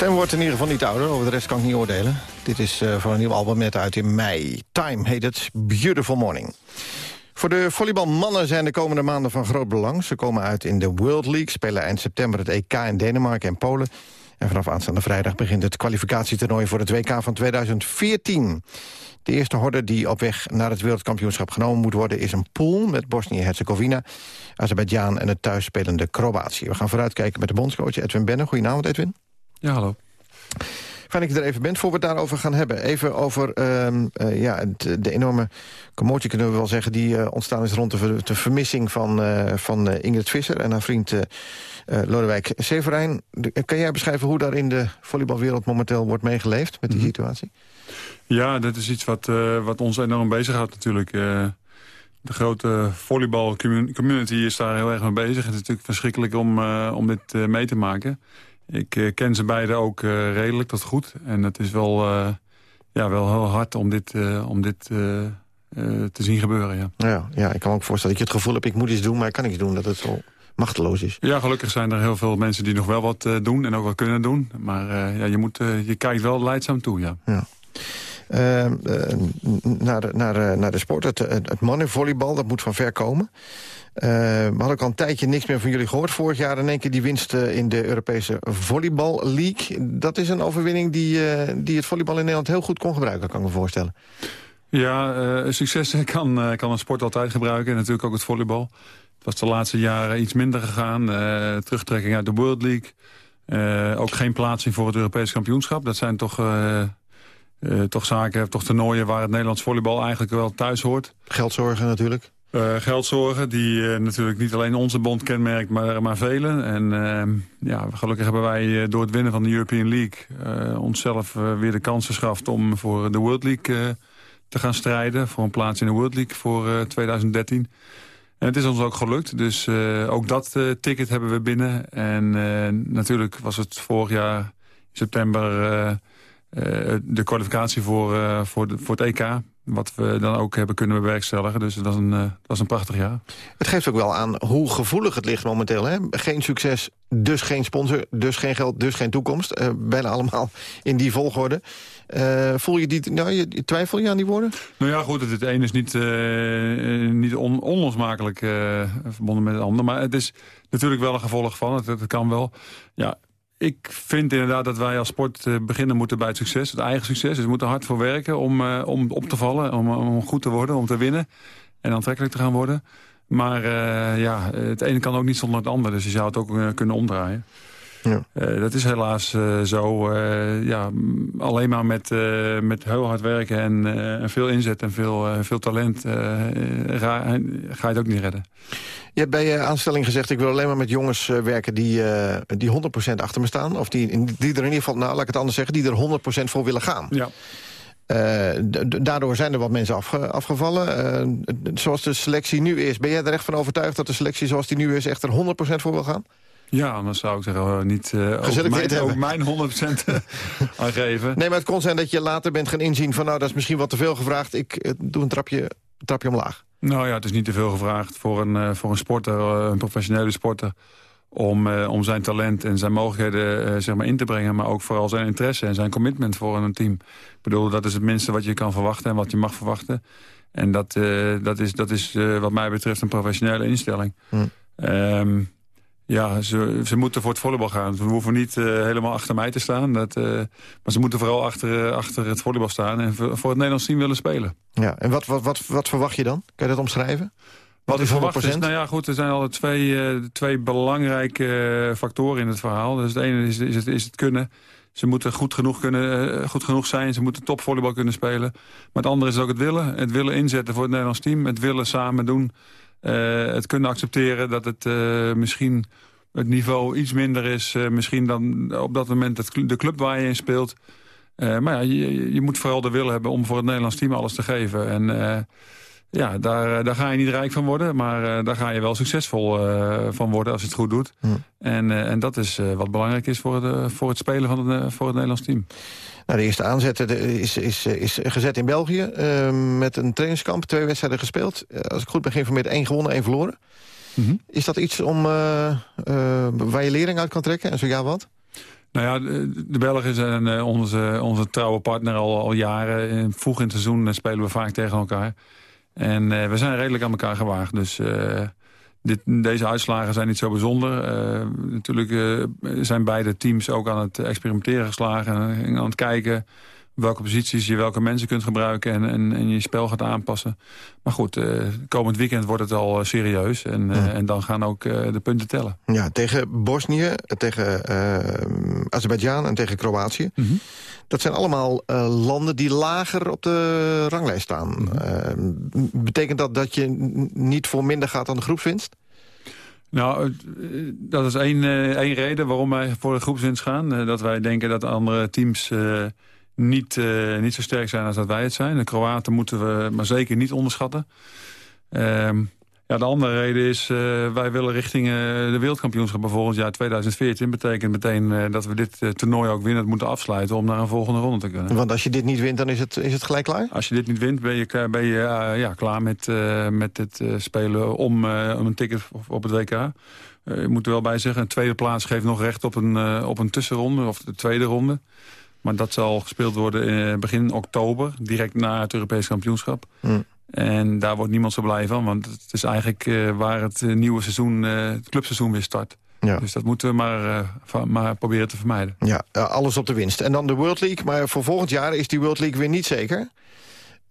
Stem wordt in ieder geval niet ouder, over de rest kan ik niet oordelen. Dit is eh, van een nieuw album net uit in mei. Time heet het, Beautiful Morning. Voor de volleybalmannen zijn de komende maanden van groot belang. Ze komen uit in de World League, spelen eind september het EK in Denemarken en Polen. En vanaf aanstaande vrijdag begint het kwalificatietoernooi voor het WK van 2014. De eerste horde die op weg naar het wereldkampioenschap genomen moet worden... is een pool met Bosnië-Herzegovina, Azerbeidzjan en het thuisspelende Kroatië. We gaan vooruitkijken met de bondscoach Edwin Benne. Goedenavond, Edwin. Ja, hallo. Fijn dat je er even bent voor we het daarover gaan hebben. Even over ehm, eh, ja, het- de enorme commotie, kunnen we wel zeggen... die eh, ontstaan is rond de, ver- de vermissing van, eh, van Ingrid Visser... en haar vriend Lodewijk Severijn. De- kan jij beschrijven hoe daar in de volleybalwereld momenteel wordt meegeleefd... met die Mhm. situatie? Ja, dat is iets wat, wat ons enorm bezighoudt natuurlijk. De grote volleybal commu- community is daar heel erg mee bezig. Het is natuurlijk verschrikkelijk om, om dit mee te maken. Ik eh, ken ze beiden ook eh, redelijk tot goed. En het is wel, eh, ja, wel heel hard om dit, om dit te zien gebeuren. Ja. Ja, ja, ik kan me ook voorstellen dat je het gevoel hebt... ik moet iets doen, maar ik kan niks doen, dat het zo machteloos is. Ja, gelukkig zijn er heel veel mensen die nog wel wat doen en ook wel kunnen doen. Maar ja, je, moet, je kijkt wel leidzaam toe, ja. Ja. Eh, eh, naar, de, naar, de- naar de sport. Het, het, het mannenvolleybal, dat moet van ver komen. Eh, we hadden ook al een tijdje niks meer van jullie gehoord. Vorig jaar in één keer die winst eh, in de Europese Volleybal League. Dat is een overwinning die, eh, die het volleybal in Nederland heel goed kon gebruiken, kan ik me voorstellen. Ja, eh, succes kan, eh, kan een sport altijd gebruiken. En natuurlijk ook het volleybal. Het was de laatste jaren iets minder gegaan. Eh, terugtrekking uit de World League. Eh, ook geen plaatsing voor het Europees kampioenschap. Dat zijn toch, eh, toch zaken, toch toernooien waar het Nederlands volleybal eigenlijk wel thuis hoort. Geldzorgen natuurlijk. Eh, geldzorgen, die eh, natuurlijk niet alleen onze bond kenmerkt, maar, maar velen. En eh, ja, gelukkig hebben wij door het winnen van de European League... onszelf weer de kans verschaft om voor de World League te gaan strijden. Voor een plaats in de World League voor eh, 2013. En het is ons ook gelukt, dus ook dat ticket hebben we binnen. En natuurlijk was het vorig jaar september de kwalificatie voor, eh, voor, de, voor het EK. Wat we dan ook hebben kunnen bewerkstelligen. Dus dat was een, eh, dat was een prachtig jaar. Het geeft ook wel aan hoe gevoelig het ligt momenteel. Hè? Geen succes, dus geen sponsor, dus geen geld, dus geen toekomst. Eh, bijna allemaal in die volgorde. Eh, voel je die, nou, je, twijfel je aan die woorden? Nou ja, goed, het, het een is niet, eh, eh, niet on, onlosmakelijk eh, verbonden met het ander. Maar het is natuurlijk wel een gevolg van. Het, het kan wel. Ja, ik vind inderdaad dat wij als sport eh, beginnen moeten bij het succes. Het eigen succes. Dus we moeten hard voor werken om, eh, om op te vallen. Om, om goed te worden, om te winnen. En aantrekkelijk te gaan worden. Maar eh, ja, het ene kan ook niet zonder het andere. Dus je zou het ook eh, kunnen omdraaien. Ja. Eh, dat is helaas eh, zo. eh, ja, alleen maar met, met heel hard werken en, en veel inzet en veel, veel talent... ga, ga je het ook niet redden. Je hebt bij je aanstelling gezegd... ik wil alleen maar met jongens werken die, die 100% achter me staan. Of die, die er in ieder geval, nou laat ik het anders zeggen... die er 100% voor willen gaan. Ja. Daardoor zijn er wat mensen afge- afgevallen. Zoals de selectie nu is. Ben jij er echt van overtuigd dat de selectie zoals die nu is... echt er 100% voor wil gaan? Ja, anders zou ik zeggen, eh, niet uh, ook, Geselecteerd mijn, ook mijn 100% aan geven. Nee, maar het kon zijn dat je later bent gaan inzien... van nou, dat is misschien wat te veel gevraagd. Ik eh, doe een trapje, trapje omlaag. Nou ja, het is niet te veel gevraagd voor een, eh, voor een sporter, eh, een professionele sporter... Om, eh, om zijn talent en zijn mogelijkheden eh, zeg maar in te brengen... maar ook vooral zijn interesse en zijn commitment voor een team. Ik bedoel, dat is het minste wat je kan verwachten en wat je mag verwachten. En dat, eh, dat is, dat is eh, wat mij betreft een professionele instelling. Hm. Ehm, ja, ze, ze moeten voor het volleybal gaan. Ze hoeven niet eh, helemaal achter mij te staan. Dat, eh, maar ze moeten vooral achter, eh, achter het volleybal staan... en voor, voor het Nederlands team willen spelen. Ja, en wat, wat, wat, wat verwacht je dan? Kan je dat omschrijven? Wat is verwacht 100%? is, nou ja, goed, er zijn al twee, twee belangrijke factoren in het verhaal. Dus het ene is, is, het, is het kunnen. Ze moeten goed genoeg, kunnen, goed genoeg zijn. Ze moeten topvolleybal kunnen spelen. Maar het andere is ook het willen. Het willen inzetten voor het Nederlands team. Het willen samen doen. Eh, het kunnen accepteren dat het eh, misschien het niveau iets minder is. eh, misschien dan op dat moment het, de club waar je in speelt. Maar ja, je, je moet vooral de wil hebben om voor het Nederlands team alles te geven. En ja, daar, daar ga je niet rijk van worden. Maar daar ga je wel succesvol van worden als je het goed doet. En, eh, en dat is wat belangrijk is voor het, eh, voor het spelen van het, voor het Nederlands team. Nou, de eerste aanzet eh, is, is, is gezet in België. eh, met een trainingskamp, twee wedstrijden gespeeld. Eh, als ik goed ben geïnformeerd, één gewonnen, één verloren. Is dat iets om, eh, eh, waar je lering uit kan trekken? En zo ja, wat? Nou ja, de, Belgen zijn eh, onze, onze trouwe partner al, al jaren. En Vroeg in het seizoen eh, spelen we vaak tegen elkaar. En eh, we zijn redelijk aan elkaar gewaagd. Dus eh, dit, deze uitslagen zijn niet zo bijzonder. Eh, natuurlijk eh, zijn beide teams ook aan het experimenteren geslagen. En aan het kijken welke posities je welke mensen kunt gebruiken... en, en, en je spel gaat aanpassen. Maar goed, eh, komend weekend wordt het al eh, serieus. En, eh, en dan gaan ook de punten tellen. Ja, tegen Bosnië, tegen Azerbeidzjan en tegen Kroatië. Dat zijn allemaal landen die lager op de ranglijst staan. Eh, betekent dat dat je niet voor minder gaat dan de groepswinst? Nou, dat is één, één reden waarom wij voor de groepswinst gaan. Dat wij denken dat andere teams niet, eh, niet zo sterk zijn als dat wij het zijn. De Kroaten moeten we maar zeker niet onderschatten. Ehm, ja, de andere reden is, eh, wij willen richting eh, de wereldkampioenschappen volgend jaar 2014. Betekent meteen dat we dit toernooi ook winnend moeten afsluiten om naar een volgende ronde te kunnen. Want als je dit niet wint, dan is het, is het gelijk klaar? Als je dit niet wint, ben je, klaar- ben je ja, klaar met, met het spelen om, om een ticket op, het WK. Je moet er wel bij zeggen, een tweede plaats geeft nog recht op een, op een tussenronde, of de tweede ronde. Maar dat zal gespeeld worden eh, begin oktober, direct na het Europees kampioenschap. Hmm. En daar wordt niemand zo blij van, want het is eigenlijk eh, waar het eh, nieuwe seizoen, het clubseizoen weer start. Ja. Dus dat moeten we maar, maar proberen te vermijden. Ja, alles op de winst. En dan de World League, maar voor volgend jaar is die World League weer niet zeker.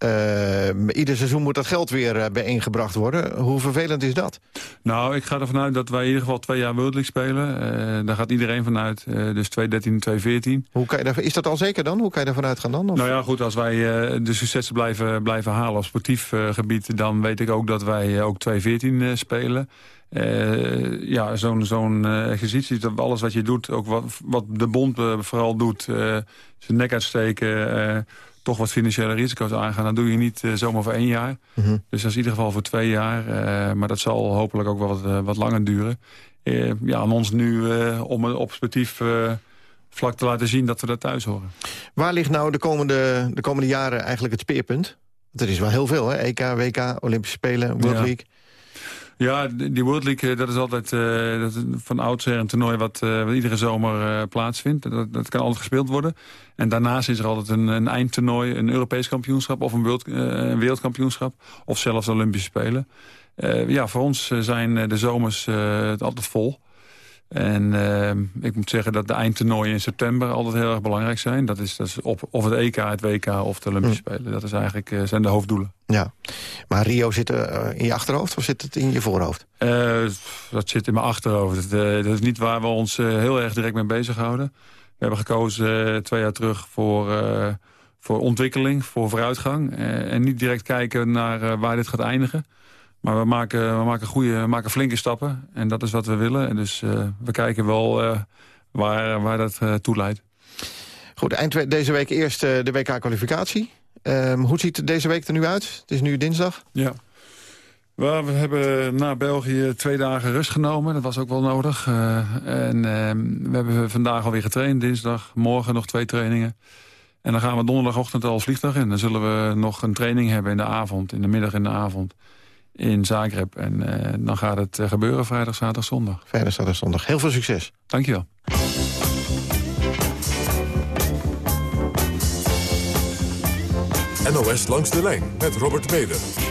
Eh, ieder seizoen moet dat geld weer eh, bijeengebracht worden. Hoe vervelend is dat? Nou, ik ga ervan uit dat wij in ieder geval twee jaar World League spelen. Eh, daar gaat iedereen vanuit, dus 2013 en 2014. Hoe kan je daar, is dat al zeker dan? Hoe kan je daarvan uitgaan dan? Of? Nou ja, goed, als wij de successen blijven, blijven halen op sportief gebied... dan weet ik ook dat wij ook 2014 eh, spelen. Ja, zo'n zo'n exercitie, alles wat je doet, ook wat, wat de bond vooral doet... zijn nek uitsteken, toch wat financiële risico's aangaan... dat doe je niet eh, zomaar voor één jaar. Mhm. Dus dat is in ieder geval voor twee jaar. eh, maar dat zal hopelijk ook wel wat, eh, wat langer duren. Ja, aan ons nu om op sportief vlak te laten zien dat we daar thuis horen. Waar ligt nou de komende, de komende jaren eigenlijk het speerpunt? Want er is wel heel veel, hè? EK, WK, Olympische Spelen, World Ja. League. Ja, die World League, eh, dat is altijd eh, dat is van oudsher een toernooi wat, eh, iedere zomer plaatsvindt. Dat, dat kan altijd gespeeld worden. En daarnaast is er altijd een, een eindtoernooi, een Europees kampioenschap of een, een wereldkampioenschap. Of zelfs Olympische Spelen. Ja, voor ons zijn de zomers altijd vol. En eh, ik moet zeggen dat de eindtoernooien in september altijd heel erg belangrijk zijn. Dat is, dat is op, of het EK, het WK of de Olympische Spelen. Dat is eigenlijk, eh, zijn de hoofddoelen. Ja. Maar Rio zit eh, in je achterhoofd of zit het in je voorhoofd? Eh, dat zit in mijn achterhoofd. Dat, dat is niet waar we ons heel erg direct mee bezighouden. We hebben gekozen twee jaar terug voor, voor ontwikkeling, voor vooruitgang. en niet direct kijken naar waar dit gaat eindigen. Maar we maken, we, maken goede, we maken flinke stappen. En dat is wat we willen. En dus eh, we kijken wel eh, waar, waar dat eh, toe leidt. Goed, eind deze week eerst de WK-kwalificatie. Ehm, hoe ziet deze week er nu uit? Het is nu dinsdag. Ja. We hebben na België twee dagen rust genomen. Dat was ook wel nodig. En ehm, we hebben vandaag alweer getraind, dinsdag. Morgen nog twee trainingen. En dan gaan we donderdagochtend al vliegtuig in. Dan zullen we nog een training hebben in de avond, in de middag en de avond. In Zagreb. En eh, dan gaat het eh, gebeuren vrijdag, zaterdag, zondag. Vrijdag, zaterdag, zondag. Heel veel succes. Dankjewel. NOS langs de lijn met Robert Meder.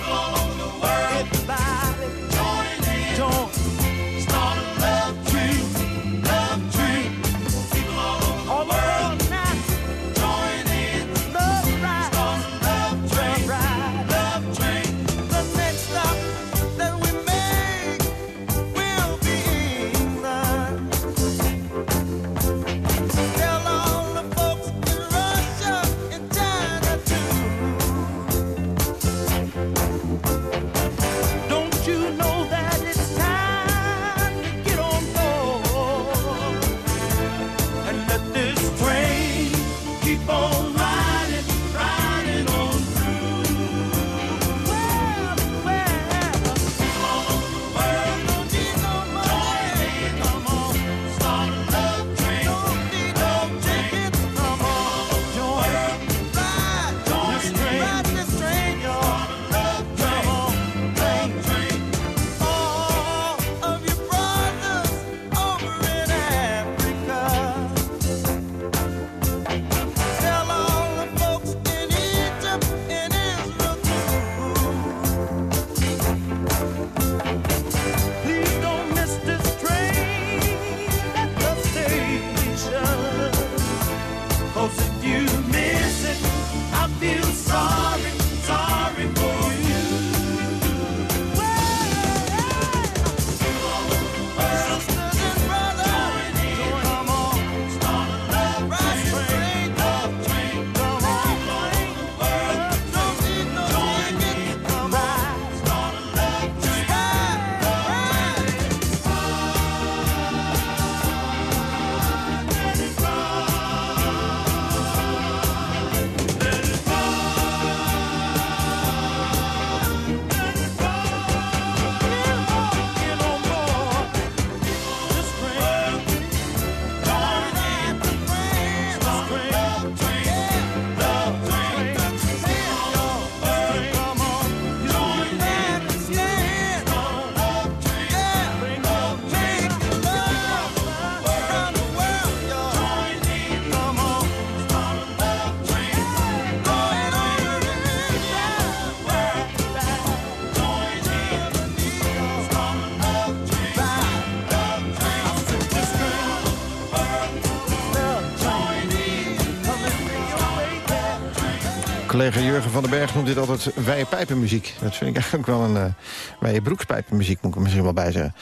Collega Jurgen van den Berg noemt dit altijd wijde pijpenmuziek. Dat vind ik eigenlijk wel een uh, broekspijpenmuziek, moet ik misschien wel bij zeggen.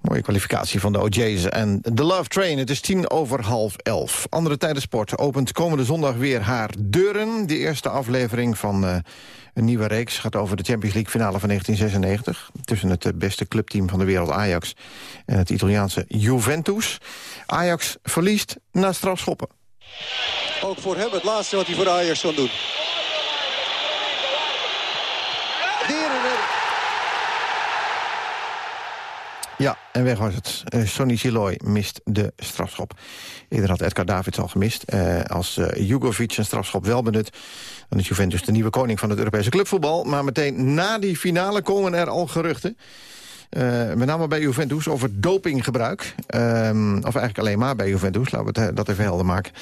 Mooie kwalificatie van de OJ's en The Love Train. Het is tien over half elf. Andere tijdensport opent komende zondag weer haar deuren. De eerste aflevering van uh, een nieuwe reeks gaat over de Champions League finale van 1996. Tussen het uh, beste clubteam van de wereld Ajax en het Italiaanse Juventus. Ajax verliest na strafschoppen. Ook voor hem het laatste wat hij voor Ajax kan doen. Weer een Ja, en weg was het. Uh, Sonny Siloy mist de strafschop. Eerder had Edgar Davids al gemist. Uh, als uh, Jugovic een strafschop wel benut... dan is Juventus de nieuwe koning van het Europese clubvoetbal. Maar meteen na die finale komen er al geruchten. Uh, met name bij Juventus over dopinggebruik. Um, of eigenlijk alleen maar bij Juventus, laten we het, dat even helder maken.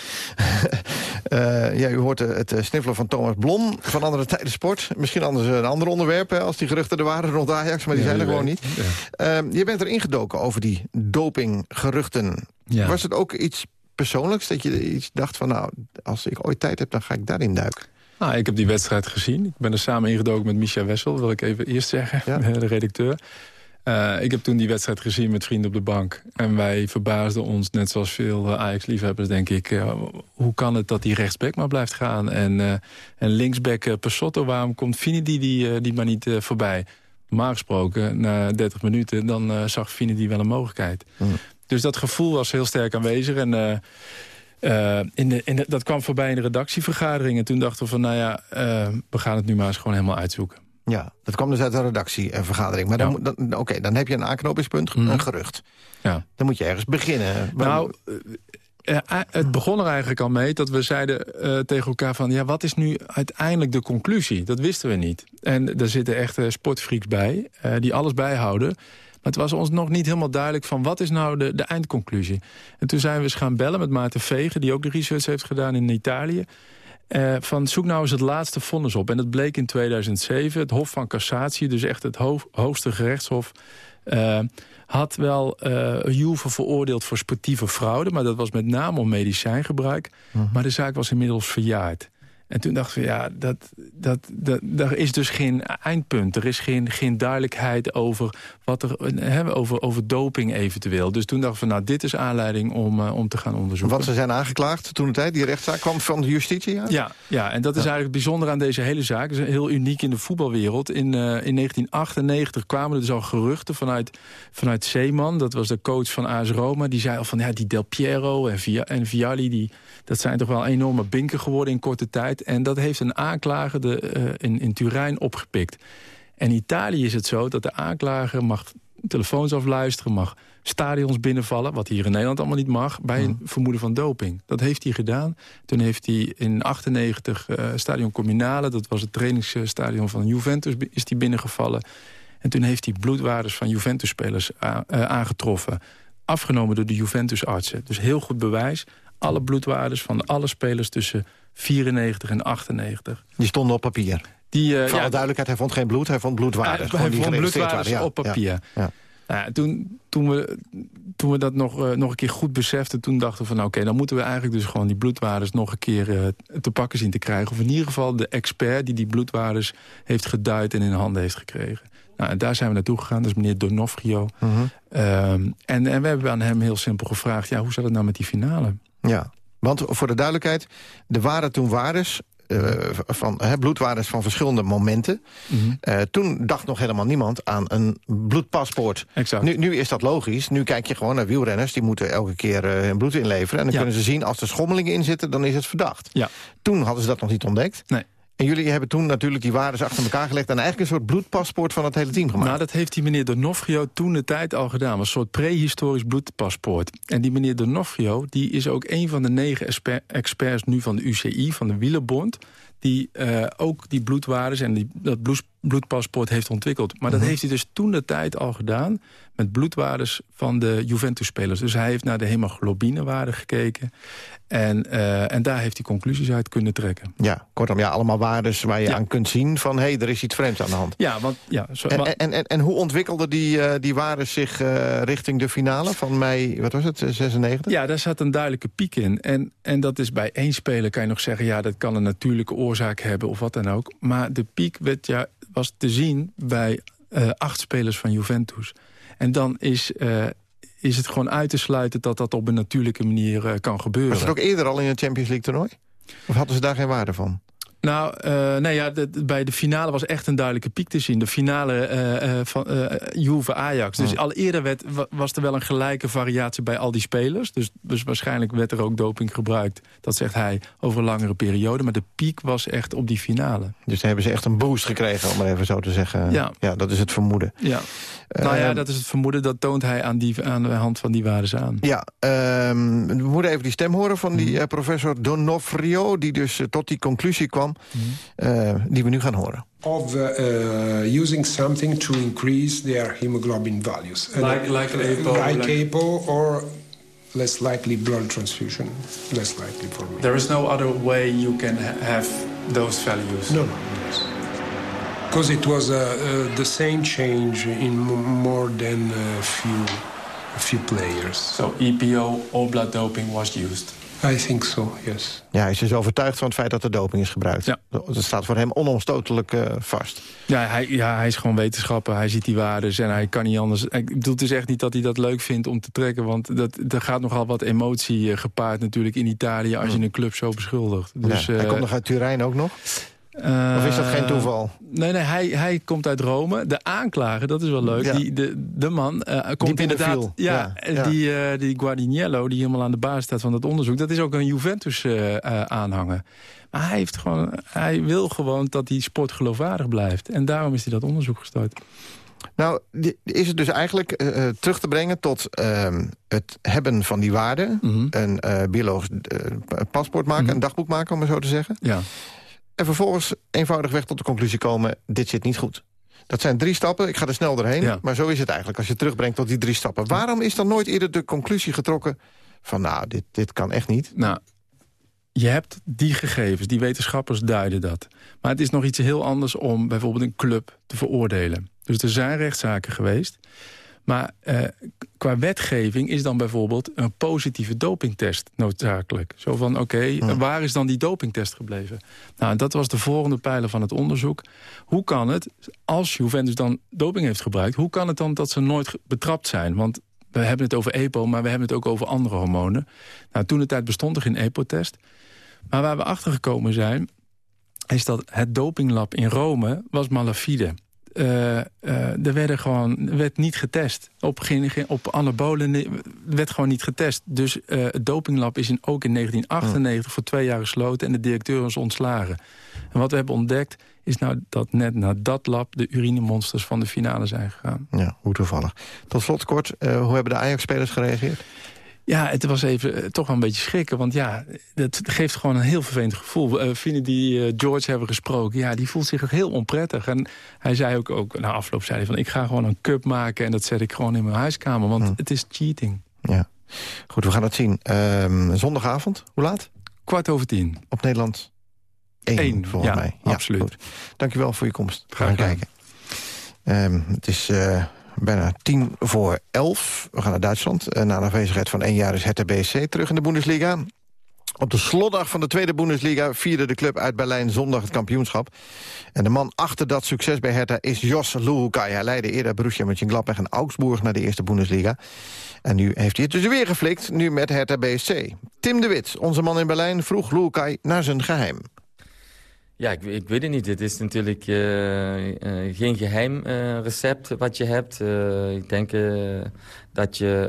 uh, ja, u hoort het sniffelen van Thomas Blom van Andere Tijden Sport. Misschien anders een ander onderwerp, hè, als die geruchten er waren rond Ajax... maar die ja, zijn er gewoon weet. niet. Ja. Uh, je bent er ingedoken over die dopinggeruchten. Ja. Was het ook iets persoonlijks dat je iets dacht van... nou, als ik ooit tijd heb, dan ga ik daarin duiken? Nou, ik heb die wedstrijd gezien. Ik ben er samen ingedoken met Micha Wessel, wil ik even eerst zeggen, ja. de redacteur. Uh, ik heb toen die wedstrijd gezien met vrienden op de bank. En wij verbaasden ons, net zoals veel uh, Ajax-liefhebbers, denk ik... Uh, hoe kan het dat die rechtsback maar blijft gaan? En, en linksback Passotto, waarom komt Finidi die, die maar niet voorbij? Normaal gesproken, na 30 minuten, dan zag Finidi wel een mogelijkheid. Mm. Dus dat gevoel was heel sterk aanwezig. En in de, in de, dat kwam voorbij in de redactievergadering. En toen dachten we van, nou ja, we gaan het nu maar eens gewoon helemaal uitzoeken. Ja, dat kwam dus uit de redactievergadering. Maar dan, ja. dan, oké, okay, dan heb je een aanknopingspunt, mm. een gerucht. Ja. Dan moet je ergens beginnen. Nou, uh, het begon er eigenlijk al mee dat we zeiden uh, tegen elkaar van... ja, wat is nu uiteindelijk de conclusie? Dat wisten we niet. En er zitten echt sportfreaks bij, uh, die alles bijhouden. Maar het was ons nog niet helemaal duidelijk van wat is nou de, de eindconclusie. En toen zijn we eens gaan bellen met Maarten Vegen... die ook de research heeft gedaan in Italië... Uh, van zoek nou eens het laatste vonnis op. En dat bleek in 2007. Het Hof van Cassatie, dus echt het ho hoogste gerechtshof... Uh, had wel uh, Juve veroordeeld voor sportieve fraude... maar dat was met name om medicijngebruik. Uh -huh. Maar de zaak was inmiddels verjaard. En toen dachten we, ja, dat, dat, dat, er is dus geen eindpunt. Er is geen, geen duidelijkheid over, wat er, hè, over, over doping eventueel. Dus toen dachten we, nou, dit is aanleiding om, uh, om te gaan onderzoeken. Wat ze zijn aangeklaagd toen de tijd, die rechtszaak kwam van de justitie? Ja, ja, ja en dat is ja. eigenlijk bijzonder aan deze hele zaak. Het is heel uniek in de voetbalwereld. In, uh, in 1998 kwamen er dus al geruchten vanuit, vanuit Zeeman. Dat was de coach van AS Roma. Die zei al van, ja, die Del Piero en, Via, en Vialli... Die, dat zijn toch wel enorme binken geworden in korte tijd. En dat heeft een aanklager de, uh, in, in Turijn opgepikt. En in Italië is het zo dat de aanklager mag telefoons afluisteren... mag stadions binnenvallen, wat hier in Nederland allemaal niet mag... bij een vermoeden van doping. Dat heeft hij gedaan. Toen heeft hij in 98 uh, stadion Cominale... dat was het trainingsstadion van Juventus, is hij binnengevallen. En toen heeft hij bloedwaardes van Juventus-spelers uh, aangetroffen. Afgenomen door de Juventus-artsen. Dus heel goed bewijs alle bloedwaardes van alle spelers tussen 94 en 98. Die stonden op papier? Die, uh, Voor alle ja, duidelijkheid, hij vond geen bloed, hij vond bloedwaardes. Hij, vond bloedwaardes ja, op papier. Ja, nou, toen, toen, we, toen we dat nog, uh, nog een keer goed beseften... toen dachten we van oké, okay, dan moeten we eigenlijk dus gewoon die bloedwaardes... nog een keer uh, te pakken zien te krijgen. Of in ieder geval de expert die die bloedwaardes heeft geduid... en in handen heeft gekregen. Nou, en daar zijn we naartoe gegaan, dat is meneer Donofrio. -huh. um, en, en we hebben aan hem heel simpel gevraagd... ja, hoe zat het nou met die finale? Ja, want voor de duidelijkheid, er waren toen waardes... Uh, van he, bloedwaardes van verschillende momenten. Mm -hmm. uh, toen dacht nog helemaal niemand aan een bloedpaspoort. Exact. Nu, nu is dat logisch. Nu kijk je gewoon naar wielrenners. Die moeten elke keer uh, hun bloed inleveren. En dan ja. kunnen ze zien, als er schommelingen in zitten... dan is het verdacht. Ja. Toen hadden ze dat nog niet ontdekt. Nee. En jullie hebben toen natuurlijk die waardes achter elkaar gelegd... en eigenlijk een soort bloedpaspoort van het hele team gemaakt. Nou, dat heeft die meneer Donofrio toen de tijd al gedaan. een soort prehistorisch bloedpaspoort. En die meneer Donofrio die is ook een van de negen exper experts nu van de UCI, van de Wielerbond... die uh, ook die bloedwaardes en die, dat bloedpaspoort heeft ontwikkeld. Maar dat Mhm. heeft hij dus toen de tijd al gedaan... met bloedwaardes van de Juventus-spelers. Dus hij heeft naar de hemoglobinewaarde gekeken. En, eh, en daar heeft hij conclusies uit kunnen trekken. Ja, kortom, ja, allemaal waardes waar je Ja. aan kunt zien van... hé, hey, er is iets vreemds aan de hand. Ja, want... Ja, zo, En, en, en, en hoe ontwikkelde die, eh, die waardes zich eh, richting de finale van mei, wat was het, eh, 96? Ja, daar zat een duidelijke piek in. En, en dat is bij één speler, kan je nog zeggen... ja, dat kan een natuurlijke oorzaak hebben of wat dan ook. Maar de piek werd, ja, te zien bij eh, acht spelers van Juventus. En dan is, eh, is het gewoon uit te sluiten... dat dat op een natuurlijke manier eh, kan gebeuren. Was het ook eerder al in het Champions League toernooi? Of hadden ze daar geen waarde van? Nou, eh, nee, ja, de- bij de finale was echt een duidelijke piek te zien. De finale eh, eh, van eh Juve-Ajax. Dus al eerder werd, wa- was er wel een gelijke variatie bij al die spelers. Dus, dus waarschijnlijk werd er ook doping gebruikt. Dat zegt hij over een langere periode. Maar de piek was echt op die finale. Dus dan hebben ze echt een boost gekregen, om maar even zo te zeggen. Ja. ja dat is het vermoeden. Ja. nou ja, Ehm, dat is het vermoeden. Dat toont hij aan, die, aan de hand van die waardes aan. Ja, ehm, we moeten even die stem horen van Mhm. die eh, professor Donofrio... die dus tot die conclusie kwam, Eh, die we nu gaan horen. of uh, using something to increase their hemoglobin values. Like- like an APO, Like like- APO or less likely blood transfusion. Less likely for me. There is no other way you can have those values. No, no. Because it was uh, uh, the same change in m- more than a few, a few players. So EPO or blood doping was used. I think so, yes. Ja, hij is dus overtuigd van het feit dat er doping is gebruikt. Ja. Dat staat voor hem onomstotelijk eh, vast. Ja hij, ja, hij is gewoon wetenschapper. Hij ziet die waarden en hij kan niet anders. Ik bedoel, het is echt niet dat hij dat leuk vindt om te trekken. Want dat, er gaat nogal wat emotie eh, gepaard natuurlijk in Italië... als je een club zo beschuldigt. Dus, Ja, hij eh, komt nog uit Turijn ook nog. Eh, Of is dat geen toeval? Nee, nee hij, hij komt uit Rome. De aanklager, dat is wel leuk. Ja. Die, de, de man eh, komt inderdaad... Ja, Ja, eh. Die, eh, die Guardiniello, die helemaal aan de basis staat van dat onderzoek... dat is ook een Juventus-aanhanger. maar hij, heeft gewoon, hij wil gewoon dat die sport geloofwaardig blijft. En daarom is hij dat onderzoek gestart. Nou, is het dus eigenlijk eh, eh, terug te brengen tot ehm, het hebben van die waarden. Mhm. Een eh, biologisch eh, paspoort maken, een dagboek maken, om maar zo te zeggen. Ja. En vervolgens eenvoudigweg tot de conclusie komen, dit zit niet goed. Dat zijn drie stappen, ik ga er snel doorheen. Ja. Maar zo is het eigenlijk, als je terugbrengt tot die drie stappen. Waarom is dan nooit eerder de conclusie getrokken van... nou, dit, dit kan echt niet? Nou, je hebt die gegevens, die wetenschappers duiden dat. Maar het is nog iets heel anders om bijvoorbeeld een club te veroordelen. Dus er zijn rechtszaken geweest. Maar eh, qua wetgeving is dan bijvoorbeeld een positieve dopingtest noodzakelijk. Zo van, oké, waar is dan die dopingtest gebleven? Nou, dat was de volgende pijler van het onderzoek. Hoe kan het, als Juventus dan doping heeft gebruikt... hoe kan het dan dat ze nooit betrapt zijn? Want we hebben het over EPO, maar we hebben het ook over andere hormonen. Nou, toen de tijd bestond er geen EPO-test. Maar waar we achter gekomen zijn... is dat het dopinglab in Rome was malafide. Eh, er werden gewoon, er werd niet getest. Op, geen, op anabolen werd gewoon niet getest. Dus eh, het dopinglab is in, ook in 1998 voor twee jaar gesloten... en de directeur is ontslagen. En wat we hebben ontdekt is nou dat net na dat lab... de urinemonsters van de finale zijn gegaan. Ja, hoe toevallig. Tot slot kort, hoe hebben de Ajax-spelers gereageerd? Ja, het was even eh, toch wel een beetje schrikken. Want ja, het geeft gewoon een heel vervelend gevoel. Eh vrienden die eh, George hebben gesproken, ja, die voelt zich ook heel onprettig. En hij zei ook, ook na afloop zei hij van... ik ga gewoon een cup maken en dat zet ik gewoon in mijn huiskamer. Want het is cheating. Ja. Goed, we gaan het zien. Ehm, zondagavond, hoe laat? Kwart over tien. Op Nederland 1, Eén, volgens ja, mij. absoluut. Goed. Dankjewel voor je komst. Graag gaan kijken. Ehm, het is bijna tien voor elf. We gaan naar Duitsland. Uh, na een afwezigheid van één jaar is Hertha BSC terug in de Bundesliga. Op de slotdag van de tweede Bundesliga vierde de club uit Berlijn zondag het kampioenschap. En de man achter dat succes bij Hertha is Jos Luhukai. Hij leidde eerder Borussia Mönchengladbach en Augsburg naar de eerste Bundesliga. En nu heeft hij het dus weer geflikt, nu met Hertha BSC. Tim de Wit, onze man in Berlijn, vroeg Luhukai naar zijn geheim. Ja, ik, ik weet het niet. Het is natuurlijk uh, uh, geen geheim uh, recept wat je hebt. ik denk dat je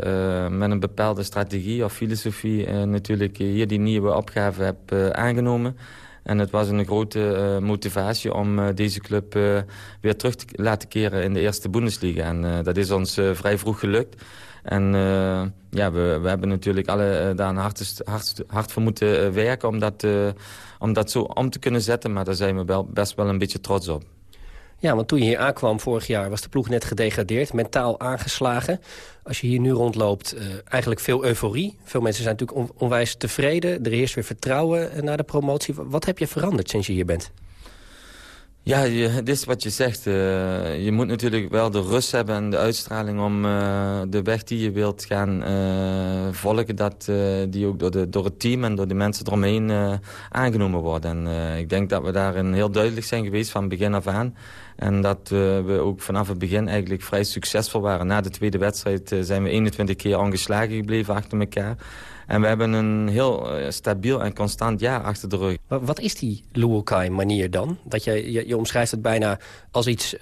met een bepaalde strategie of filosofie... natuurlijk hier die nieuwe opgave hebt aangenomen. En het was een grote motivatie om deze club weer terug te laten keren in de eerste Bundesliga. En dat is ons vrij vroeg gelukt. En uh, ja, we, we hebben natuurlijk alle uh, daar hard, hard, hard voor moeten uh, werken om dat, om dat zo om te kunnen zetten. Maar daar zijn we wel, best wel een beetje trots op. Ja, want toen je hier aankwam vorig jaar was de ploeg net gedegradeerd, mentaal aangeslagen. Als je hier nu rondloopt, eigenlijk veel euforie. Veel mensen zijn natuurlijk on onwijs tevreden. Er heerst weer vertrouwen uh, na de promotie. Wat heb je veranderd sinds je hier bent? Ja, je, dit is wat je zegt. Uh, je moet natuurlijk wel de rust hebben en de uitstraling om uh, de weg die je wilt gaan uh, volgen. Dat die ook door, de, door het team en door de mensen eromheen aangenomen wordt. En ik denk dat we daarin heel duidelijk zijn geweest van begin af aan. En dat we ook vanaf het begin eigenlijk vrij succesvol waren. Na de tweede wedstrijd zijn we 21 keer ongeslagen gebleven achter elkaar. En we hebben een heel uh, stabiel en constant jaar achter de rug. Wat, is die Luokai-manier dan? Dat je, je, je, omschrijft het bijna als iets, uh,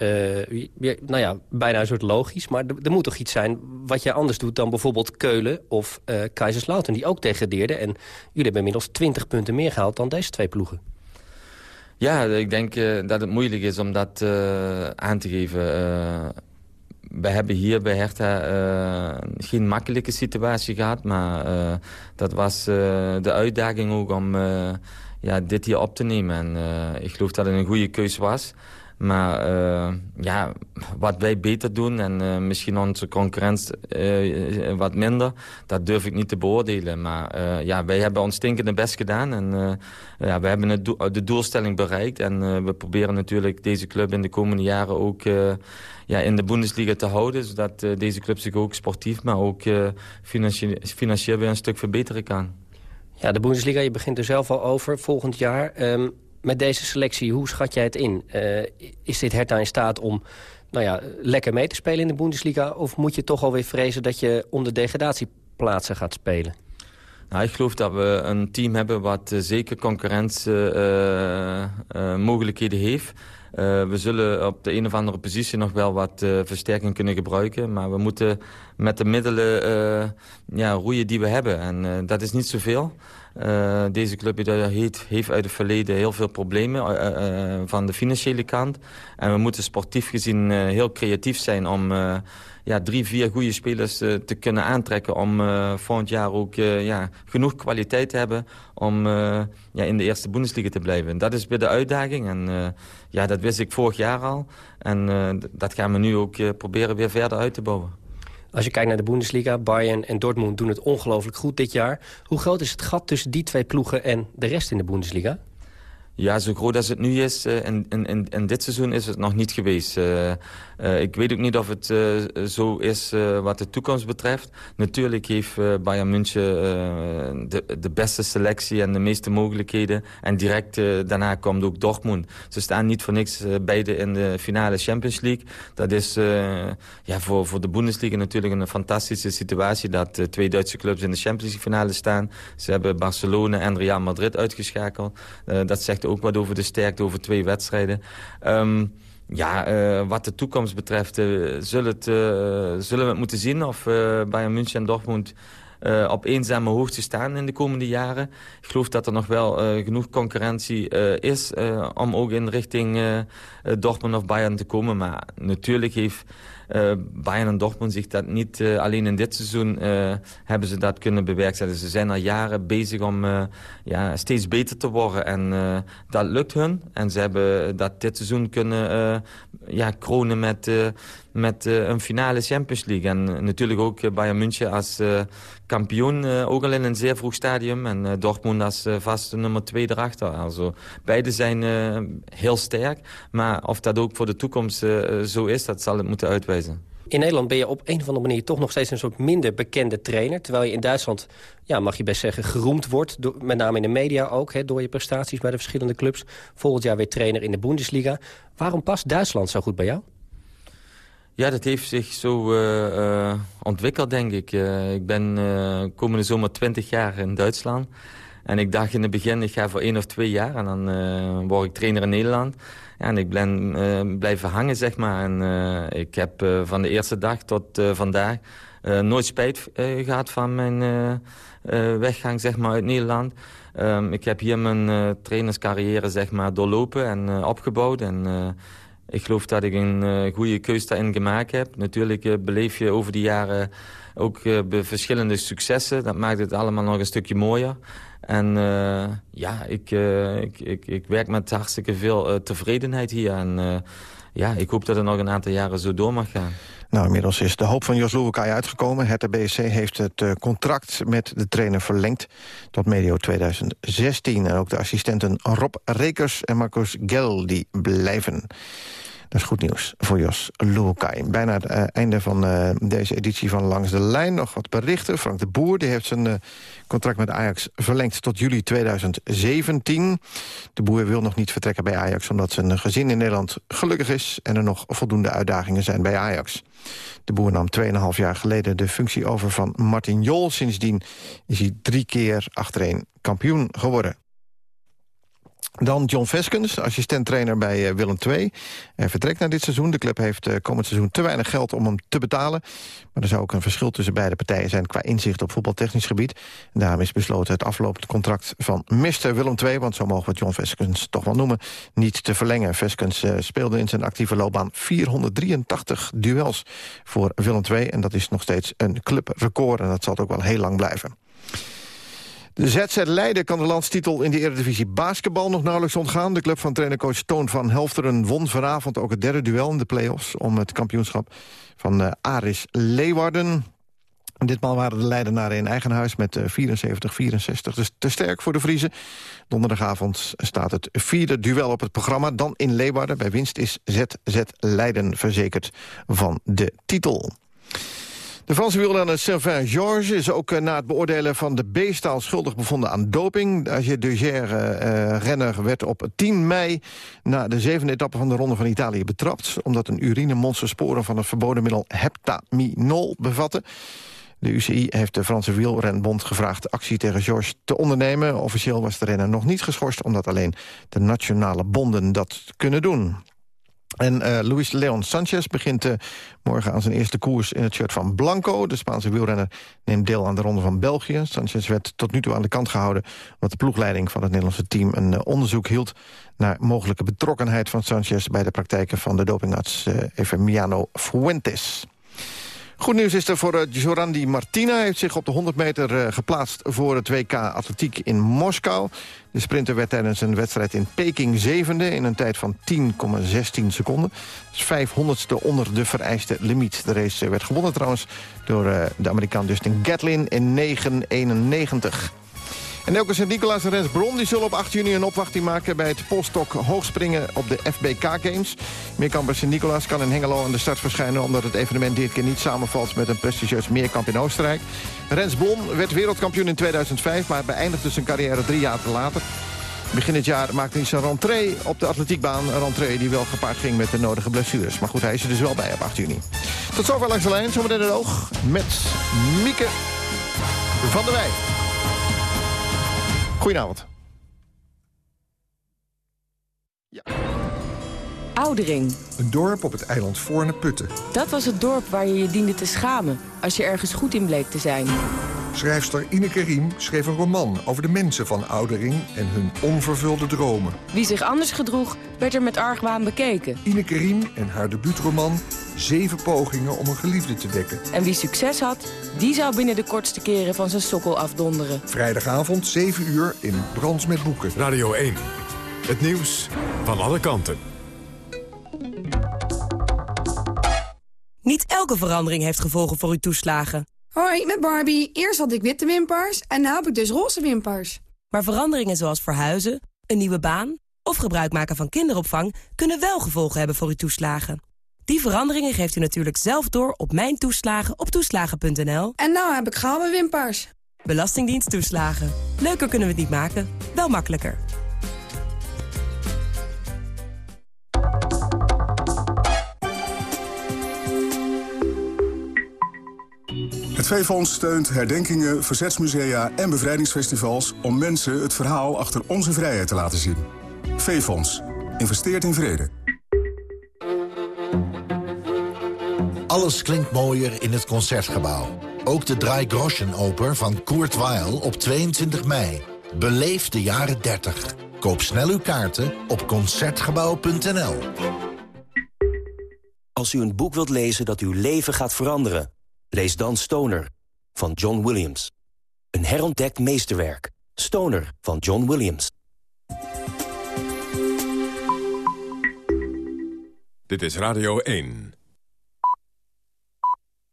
nou ja, bijna een soort logisch. Maar er moet toch iets zijn wat je anders doet dan bijvoorbeeld Keulen of uh, Kaiserslautern... die ook degradeerden. En jullie hebben inmiddels 20 punten meer gehaald dan deze twee ploegen. Ja, ik denk uh, dat het moeilijk is om dat uh, aan te geven. Uh, we hebben hier bij Hertha geen makkelijke situatie gehad. Maar dat was de uitdaging ook om ja, dit hier op te nemen. En ik geloof dat het een goede keus was. Maar uh, ja, wat wij beter doen en uh, misschien onze concurrent uh, wat minder, dat durf ik niet te beoordelen. Maar ja, wij hebben ons stinkende best gedaan en ja, we hebben de doelstelling bereikt. En we proberen natuurlijk deze club in de komende jaren ook ja, in de Bundesliga te houden. Zodat deze club zich ook sportief, maar ook financieel, financieel weer een stuk verbeteren kan. Ja, de Bundesliga, je begint er zelf al over volgend jaar. Um met deze selectie, hoe schat jij het in? Uh, is dit Hertha in staat om nou ja, lekker mee te spelen in de Bundesliga... of moet je toch alweer vrezen dat je om de degradatieplaatsen gaat spelen? Nou, ik geloof dat we een team hebben wat uh, zeker concurrentiemogelijkheden uh, heeft. we zullen op de een of andere positie nog wel wat versterking kunnen gebruiken. Maar we moeten met de middelen ja, roeien die we hebben. En dat is niet zoveel. Uh, deze club heeft, heeft uit het verleden heel veel problemen uh, uh, van de financiële kant. En we moeten sportief gezien heel creatief zijn om ja, drie, vier goede spelers te kunnen aantrekken... om volgend jaar ook ja, genoeg kwaliteit te hebben om ja, in de eerste Bundesliga te blijven. Dat is weer de uitdaging en ja, dat wist ik vorig jaar al. En dat gaan we nu ook proberen weer verder uit te bouwen. Als je kijkt naar de Bundesliga, Bayern en Dortmund doen het ongelooflijk goed dit jaar. Hoe groot is het gat tussen die twee ploegen en de rest in de Bundesliga? Ja, zo groot als het nu is, uh, in, in, in dit seizoen is het nog niet geweest. Uh, uh, ik weet ook niet of het zo is wat de toekomst betreft. Natuurlijk heeft Bayern München de, de beste selectie en de meeste mogelijkheden. En direct daarna komt ook Dortmund. Ze staan niet voor niks beide in de finale Champions League. Dat is ja, voor, voor de Bundesliga natuurlijk een fantastische situatie... dat twee Duitse clubs in de Champions League finale staan. Ze hebben Barcelona en Real Madrid uitgeschakeld. dat zegt ook wat over de sterkte over twee wedstrijden. Um, ja, uh, wat de toekomst betreft uh, zullen, het, uh, zullen we het moeten zien of Bayern München en Dortmund op eenzame hoogte staan in de komende jaren. Ik geloof dat er nog wel genoeg concurrentie is om ook in richting Dortmund of Bayern te komen. Maar natuurlijk heeft Bayern en Dortmund zich dat niet alleen in dit seizoen hebben ze dat kunnen bewerkstelligen. Ze zijn al jaren bezig om ja, steeds beter te worden en dat lukt hun. En ze hebben dat dit seizoen kunnen ja, kronen met met uh, een finale Champions League. En uh, natuurlijk ook uh, Bayern München als kampioen, ook al in een zeer vroeg stadium. En Dortmund als vaste nummer twee erachter. Also, beide zijn heel sterk. Maar of dat ook voor de toekomst zo is, dat zal het moeten uitwijzen. In Nederland ben je op een of andere manier toch nog steeds een soort minder bekende trainer. Terwijl je in Duitsland, ja, mag je best zeggen, geroemd wordt. Met name in de media ook, hè, door je prestaties bij de verschillende clubs. Volgend jaar weer trainer in de Bundesliga. Waarom past Duitsland zo goed bij jou? Ja, dat heeft zich zo uh, uh, ontwikkeld, denk ik. Uh, ik ben komende zomer 20 jaar in Duitsland. En ik dacht in het begin, ik ga voor één of twee jaar. En dan word ik trainer in Nederland. Ja, en ik ben blijven hangen, zeg maar. En ik heb van de eerste dag tot vandaag nooit spijt gehad van mijn weggang, zeg maar, uit Nederland. Um, ik heb hier mijn trainerscarrière, zeg maar, doorlopen en opgebouwd. En ik geloof dat ik een uh, goede keus daarin gemaakt heb. Natuurlijk uh, beleef je over die jaren ook uh, verschillende successen. Dat maakt het allemaal nog een stukje mooier. En ja, ik, ik, ik, ik, werk met hartstikke veel tevredenheid hier. En ja, ik hoop dat het nog een aantal jaren zo door mag gaan. Nou, inmiddels is de hoop van Jos Luukai uitgekomen. Het BSC heeft het eh, contract met de trainer verlengd tot medio 2016. En ook de assistenten Rob Rekers en Marcus Gel die blijven. Dat is goed nieuws voor Jos Luukai. Bijna het eh, einde van eh, deze editie van Langs de Lijn. Nog wat berichten. Frank de Boer die heeft zijn eh, contract met Ajax verlengd tot juli 2017. De Boer wil nog niet vertrekken bij Ajax... omdat zijn gezin in Nederland gelukkig is... en er nog voldoende uitdagingen zijn bij Ajax. De Boer nam 2,5 jaar geleden de functie over van Martin Jol. Sindsdien is hij drie keer achtereen kampioen geworden. Dan John Veskens, assistent-trainer bij eh, Willem II. Hij vertrekt na dit seizoen. De club heeft eh, komend seizoen te weinig geld om hem te betalen. Maar er zou ook een verschil tussen beide partijen zijn... qua inzicht op voetbaltechnisch gebied. Daarom is besloten het aflopend contract van Mr. Willem II... want zo mogen we John Veskens toch wel noemen, niet te verlengen. Veskens uh, speelde in zijn actieve loopbaan 483 duels voor Willem II. En dat is nog steeds een clubrecord en dat zal ook wel heel lang blijven. De ZZ Leiden kan de landstitel in de Eredivisie basketbal nog nauwelijks ontgaan. De club van trainercoach Toon van Helfteren won vanavond ook het derde duel in de play-offs... om het kampioenschap van uh, Aris Leeuwarden. Ditmaal waren de Leidenaren in eigen huis met 74-64. Dus te sterk voor de Vriezen. Donderdagavond staat het vierde duel op het programma. Dan in Leeuwarden. Bij winst is ZZ Leiden verzekerd van de titel. De Franse wielrenner Sylvain Georges is ook uh, na het beoordelen van de B-staal schuldig bevonden aan doping. De Agé de uh, renner werd op 10 mei na de zevende etappe van de Ronde van Italië betrapt. Omdat een urinemonster sporen van het verboden middel heptaminol bevatte. De UCI heeft de Franse wielrenbond gevraagd actie tegen Georges te ondernemen. Officieel was de renner nog niet geschorst, omdat alleen de nationale bonden dat kunnen doen. En uh, Luis Leon Sanchez begint uh, morgen aan zijn eerste koers in het shirt van Blanco. De Spaanse wielrenner neemt deel aan de Ronde van België. Sanchez werd tot nu toe aan de kant gehouden... omdat de ploegleiding van het Nederlandse team een uh, onderzoek hield... naar mogelijke betrokkenheid van Sanchez... bij de praktijken van de dopingarts Efemiano Fuentes. Goed nieuws is er voor uh, Jorandi Martina. Hij heeft zich op de 100 meter uh, geplaatst voor het WK Atletiek in Moskou. De sprinter werd tijdens een wedstrijd in Peking zevende... in een tijd van 10,16 seconden. Dat is 500ste onder de vereiste limiet. De race werd gewonnen trouwens door de Amerikaan Dustin Gatlin in 9,91. En Elke Sint-Nicolaas en Rens Bron die zullen op 8 juni een opwachting maken... bij het polstok hoogspringen op de FBK Games. Meerkamper Sint-Nicolaas kan in Hengelo aan de start verschijnen... omdat het evenement dit keer niet samenvalt met een prestigieus meerkamp in Oostenrijk. Rens Blom werd wereldkampioen in 2005... maar beëindigde zijn carrière drie jaar te later. Begin dit jaar maakte hij zijn rentree op de atletiekbaan. Een rentree die wel gepaard ging met de nodige blessures. Maar goed, hij is er dus wel bij op 8 juni. Tot zover langs de lijn, zometeen het oog met Mieke van der Wij. Goedenavond. Ja. Oudering. Een dorp op het eiland Voorne-Putten. Dat was het dorp waar je je diende te schamen... als je ergens goed in bleek te zijn. Schrijfster Ineke Riem schreef een roman over de mensen van Oudering... en hun onvervulde dromen. Wie zich anders gedroeg, werd er met argwaan bekeken. Ineke Riem en haar debuutroman Zeven pogingen om een geliefde te wekken. En wie succes had, die zou binnen de kortste keren van zijn sokkel afdonderen. Vrijdagavond 7 uur in Brands met Boeken. Radio 1. Het nieuws van alle kanten. Niet elke verandering heeft gevolgen voor uw toeslagen. Hoi, met Barbie. Eerst had ik witte wimpers en nu heb ik dus roze wimpers. Maar veranderingen zoals verhuizen, een nieuwe baan... of gebruik maken van kinderopvang... kunnen wel gevolgen hebben voor uw toeslagen. Die veranderingen geeft u natuurlijk zelf door op Mijn Toeslagen op toeslagen.nl. En nou heb ik gouden wimpers. Belastingdienst toeslagen. Leuker kunnen we het niet maken, wel makkelijker. Het V-Fonds steunt herdenkingen, verzetsmusea en bevrijdingsfestivals... om mensen het verhaal achter onze vrijheid te laten zien. V-Fonds. Investeert in vrede. Alles klinkt mooier in het Concertgebouw. Ook de Drei Groschen Oper van Kurt Weill op 22 mei. Beleef de jaren 30. Koop snel uw kaarten op Concertgebouw.nl. Als u een boek wilt lezen dat uw leven gaat veranderen... lees dan Stoner van John Williams. Een herontdekt meesterwerk. Stoner van John Williams. Dit is Radio 1.